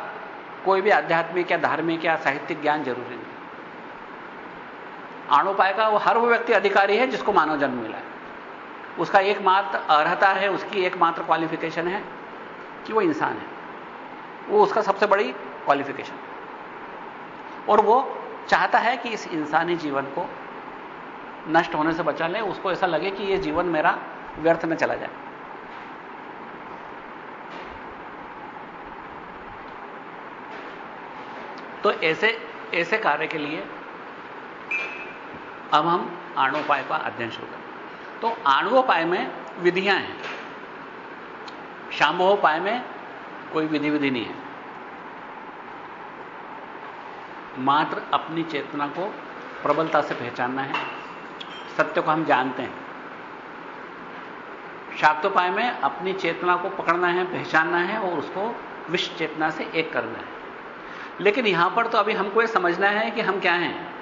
कोई भी आध्यात्मिक या धार्मिक या साहित्यिक ज्ञान ज़रूरी नहीं। आणोपाय का वो हर वो व्यक्ति अधिकारी है जिसको मानव जन्म मिला है। उसका एकमात्र अर्हता है, उसकी एकमात्र क्वालिफिकेशन है कि वो इंसान है। वो उसका सबसे बड़ी क्वालिफिकेशन और वो चाहता है कि इस इंसानी जीवन को नष्ट होने से बचा ले, उसको ऐसा लगे कि ये जीवन मेरा व्यर्थ में चला जाए। तो ऐसे ऐसे कार्य के लिए अब हम आणुपाय का अध्ययन शुरू करें। तो आणुपाय में विधियाँ हैं। शाम्भोपाय में कोई विधि विधि नहीं है। मात्र अपनी चेतना को प्रबलता से पहचानना है। सत्य को हम जानते हैं। शाक्तोपाय में अपनी चेतना को पकड़ना है, पहचानना है और उसको विश्व चेतना से एक करना है। लेकिन यहाँ पर तो अभी हमको यह समझना है कि हम क्या हैं।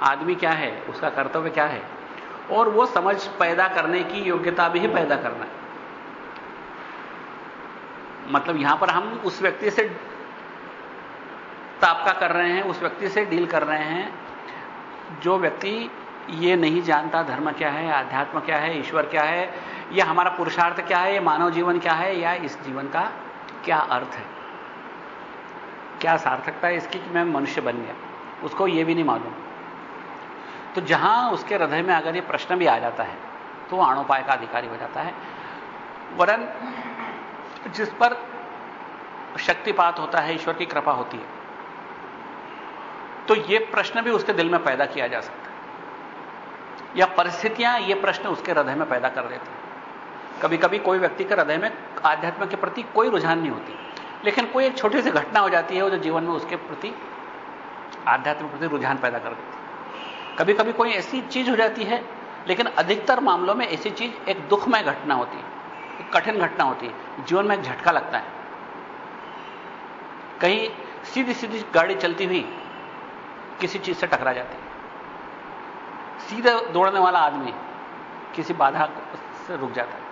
आदमी क्या है, उसका कर्तव्य क्या है। और वो समझ पैदा करने की योग्यता भी पैदा करना। है मतलब यहाँ पर हम उस व्यक्ति से तापका कर रहे हैं, उस व्यक्ति से डील कर रहे हैं, जो व्यक्ति ये नहीं जानता धर्म क्या है, आध्यात्म क्या है, ईश्वर क्या है, या हमारा पुरुषार्थ क्या है, या मानव जीवन क्या है, या इस जीवन का क्या अर्थ है? क्या सार्थकता है इसकी कि मैं मनुष्य बन गया? उसको यह भी नहीं मालूम। तो जहाँ उसके हृदय में अगर ये प्रश्न भी आ जाता है तो आणोपाय का अधिकारी हो जाता है। वरन जिस पर शक्तिपात होता है, ईश्वर की कृपा होती है। तो यह प्रश्न भी उसके दिल में पैदा किया जा सकता है। या परिस्थितियाँ ये प्रश्न उसके हृदय में पैदा कर देती हैं। कभी कभी कोई व्यक्ति के हृदय में आध्यात्म के प्रति कोई रुझान नहीं होती। लेकिन कोई एक छोटी सी घटना हो जाती है जो जीवन में उसके प्रति, आध्यात्म प्रति रुझान पैदा कर देती कभी कभी कोई ऐसी चीज़ हो जाती है, लेकिन अधिकतर मामलों में ऐसी चीज़ एक दुखमय घटना होती है। एक कठिन घटना होती है। जीवन में एक झटका लगता है। कहीं सीधी सीधी गाड़ी चलती हुई किसी चीज़ से टकरा जाती है। सीधे दौड़ने वाला आदमी किसी बाधा से रुक जाता है।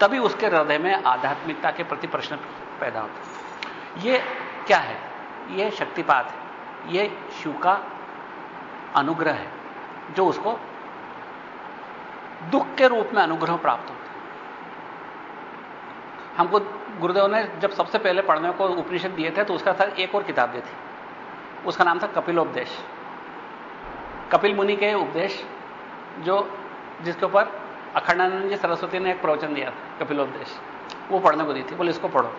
तभी उसके हृदय में आध्यात्मिकता के प्रति प्रश्न पैदा होता है। ये क्या है? ये शक्तिपात है। ये शिव का अनुग्रह है, जो उसको दुख के रूप में अनुग्रह प्राप्त है। हमको गुरुदेव ने जब सबसे पहले पढ़ने को उपनिषद दिए थे तो उसका था एक और किताब दी थी। उसका नाम था कपिलोपदेश। कपिल मुनि के उपदेश, जो जिसके ऊपर अखंडानंद जी सरस्वती ने एक प्रवचन दिया था, कपिलोपदेश। वो पढ़ने को दी थी, बोले, इसको पढ़ो।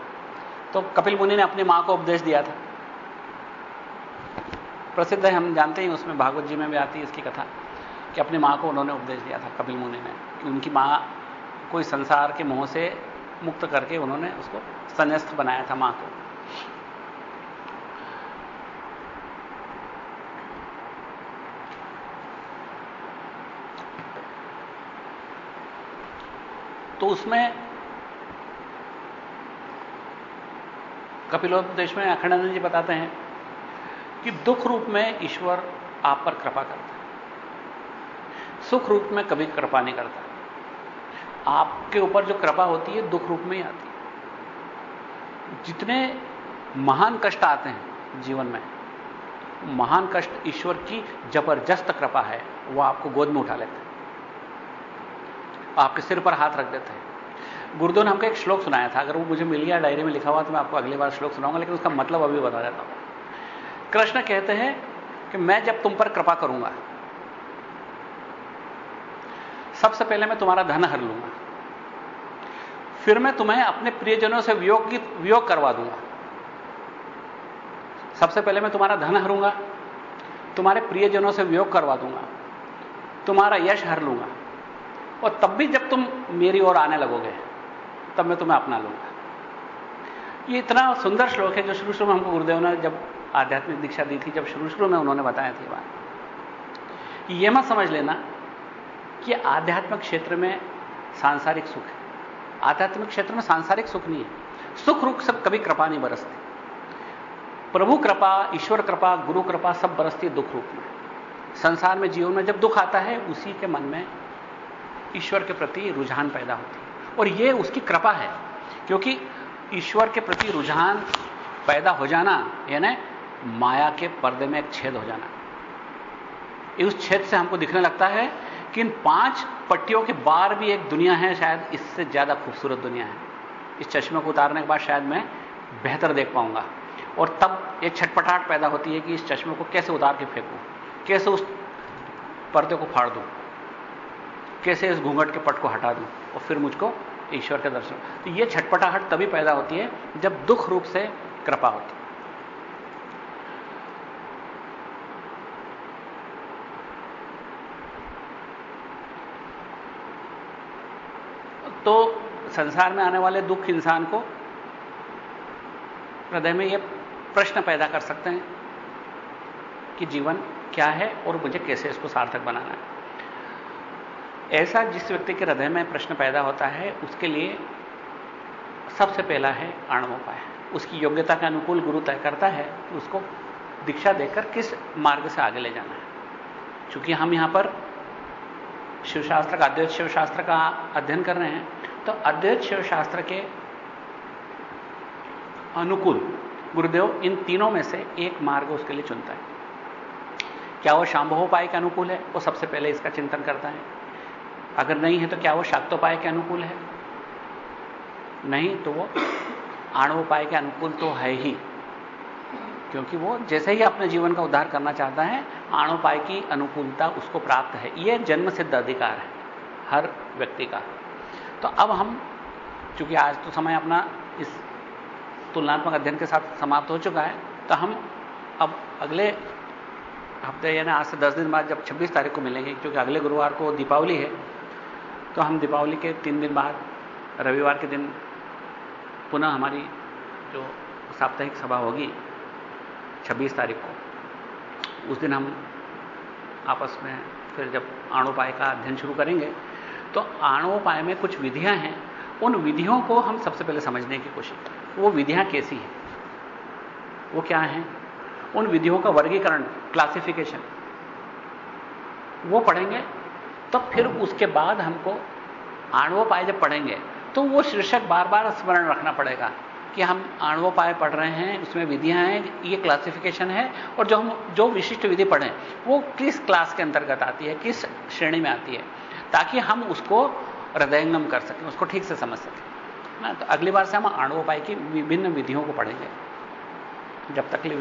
तो कपिल मुनि ने अपनी माँ को उपदेश दिया था। प्रसिद्ध है, हम जानते हैं, उसमें भागवत जी में भी आती है इसकी कथा, कि अपनी माँ को उन्होंने उपदेश दिया था, कपिल मुनि ने। कि उनकी माँ कोई संसार के मोह से मुक्त करके उन्होंने उसको संन्यास्त बनाया था माँ को। तो उसमें कपिलोपदेश में अखंडानंद जी बताते हैं कि दुख रूप में ईश्वर आप पर कृपा करता है। सुख रूप में कभी कृपा नहीं करता। आपके ऊपर जो कृपा होती है, दुख रूप में ही आती है। जितने महान कष्ट आते हैं जीवन में, महान कष्ट ईश्वर की ज़बरदस्त कृपा है, वो आपको गोद में उठा लेते हैं। आपके सिर पर हाथ रख देते हैं। गुरुदेव ने हमको एक श्लोक सुनाया था, अगर वो मुझे मिल गया, डायरी में लिखा हुआ तो मैं आपको अगली बार श्लोक सुनाऊँगा, लेकिन उसका मतलब अभी बता देता हूँ। कृष्ण कहते हैं कि मैं जब तुम पर कृपा करूँगा, सबसे पहले मैं तुम्हारा धन हर लूँगा। फिर मैं तुम्हें अपने प्रियजनों से वियोग की, वियोग करवा दूँगा। सबसे पहले मैं तुम्हारा धन हरूँगा, तुम्हारे प्रियजनों से वियोग करवा दूँगा, तुम्हारा यश हर लूँगा। और तब भी जब तुम मेरी ओर आने लगोगे, तब मैं तुम्हें अपना लूँगा। ये इतना सुंदर श्लोक है जो शुरू शुरू में हमको गुरुदेव ने जब आध्यात्मिक दीक्षा दी थी, जब शुरू शुरू में उन्होंने बताया थी बात। यह मत समझ लेना कि आध्यात्मिक क्षेत्र में सांसारिक सुख है। आध्यात्मिक क्षेत्र में सांसारिक सुख नहीं है। सुख रूप सब कभी कृपा नहीं बरसती। प्रभु कृपा, ईश्वर कृपा, गुरु कृपा सब बरसती दुख रूप में। संसार में, जीवन में जब दुख आता है, उसी के मन में ईश्वर के प्रति रुझान पैदा होती है। और यह उसकी कृपा है, क्योंकि ईश्वर के प्रति रुझान पैदा हो जाना, यानी माया के पर्दे में एक छेद हो जाना। उस छेद से हमको दिखने लगता है कि इन पाँच पट्टियों के बाहर भी एक दुनिया है, शायद इससे ज़्यादा खूबसूरत दुनिया है। इस चश्मे को उतारने के बाद शायद मैं बेहतर देख पाऊँगा। और तब एक छटपटाहट पैदा होती है कि इस चश्मे को कैसे उतार के फेंकूं? कैसे उस पर्दे को फाड़ दूँ? कैसे इस घूंघट के पट को हटा दूँ? और फिर मुझको ईश्वर के दर्शन। तो यह छटपटाहट तभी पैदा होती है जब दुख रूप से कृपा होती तो संसार में आने वाले दुख इंसान को हृदय में यह प्रश्न पैदा कर सकते हैं कि जीवन क्या है और मुझे कैसे इसको सार्थक बनाना है। ऐसा जिस व्यक्ति के हृदय में प्रश्न पैदा होता है, उसके लिए सबसे पहला है आणवोपाय। उसकी योग्यता के अनुकूल गुरु तय करता है कि उसको दीक्षा देकर किस मार्ग से आगे ले जाना है। चूँकि हम यहाँ पर शिवशास्त्र का अद्वैत शिवशास्त्र का अध्ययन कर रहे हैं तो अद्वैत शिवशास्त्र के अनुकूल गुरुदेव इन तीनों में से एक मार्ग उसके लिए चुनता है। क्या वो शांभोपाय के अनुकूल है? वो सबसे पहले इसका चिंतन करता है। अगर नहीं है तो क्या वो शाक्तोपाय के अनुकूल है? नहीं तो वो आणवोपाय के अनुकूल तो है ही। क्योंकि वो जैसे ही अपने जीवन का उद्धार करना चाहता है, आणोपाय की अनुकूलता उसको प्राप्त है। यह जन्म सिद्ध अधिकार है, हर व्यक्ति का। तो अब हम, चूँकि आज तो समय अपना इस तुलनात्मक अध्ययन के साथ समाप्त हो चुका है तो हम अब अगले हफ़्ते यानी आज से दस दिन बाद जब 26 तारीख को मिलेंगे, क्योंकि अगले गुरुवार को दीपावली है तो हम दीपावली के तीन दिन बाद, रविवार के दिन पुनः हमारी जो साप्ताहिक सभा होगी 26 तारीख को। उस दिन हम आपस में फिर जब आणोपाय का अध्ययन शुरू करेंगे तो आणोपाय में कुछ विधियाँ हैं। उन विधियों को हम सबसे पहले समझने की कोशिश करें। वो विधियाँ कैसी हैं? वो क्या हैं? उन विधियों का वर्गीकरण क्लासिफिकेशन वो पढ़ेंगे तो फिर उसके बाद हमको आणवोपाय जब पढ़ेंगे तो वो शीर्षक बार बार स्मरण रखना पड़ेगा। कि हम आणवोपाय पढ़ रहे हैं, उसमें विधियाँ हैं, ये क्लासिफिकेशन है, और जो हम, जो विशिष्ट विधि पढ़ें, वो किस क्लास के अंतर्गत आती है, किस श्रेणी में आती है, ताकि हम उसको हृदयंगम कर सकें, उसको ठीक से समझ सकें। ना तो अगली बार से हम आणवोपाय की विभिन्न विधियों को पढ़ेंगे, जब तक लिए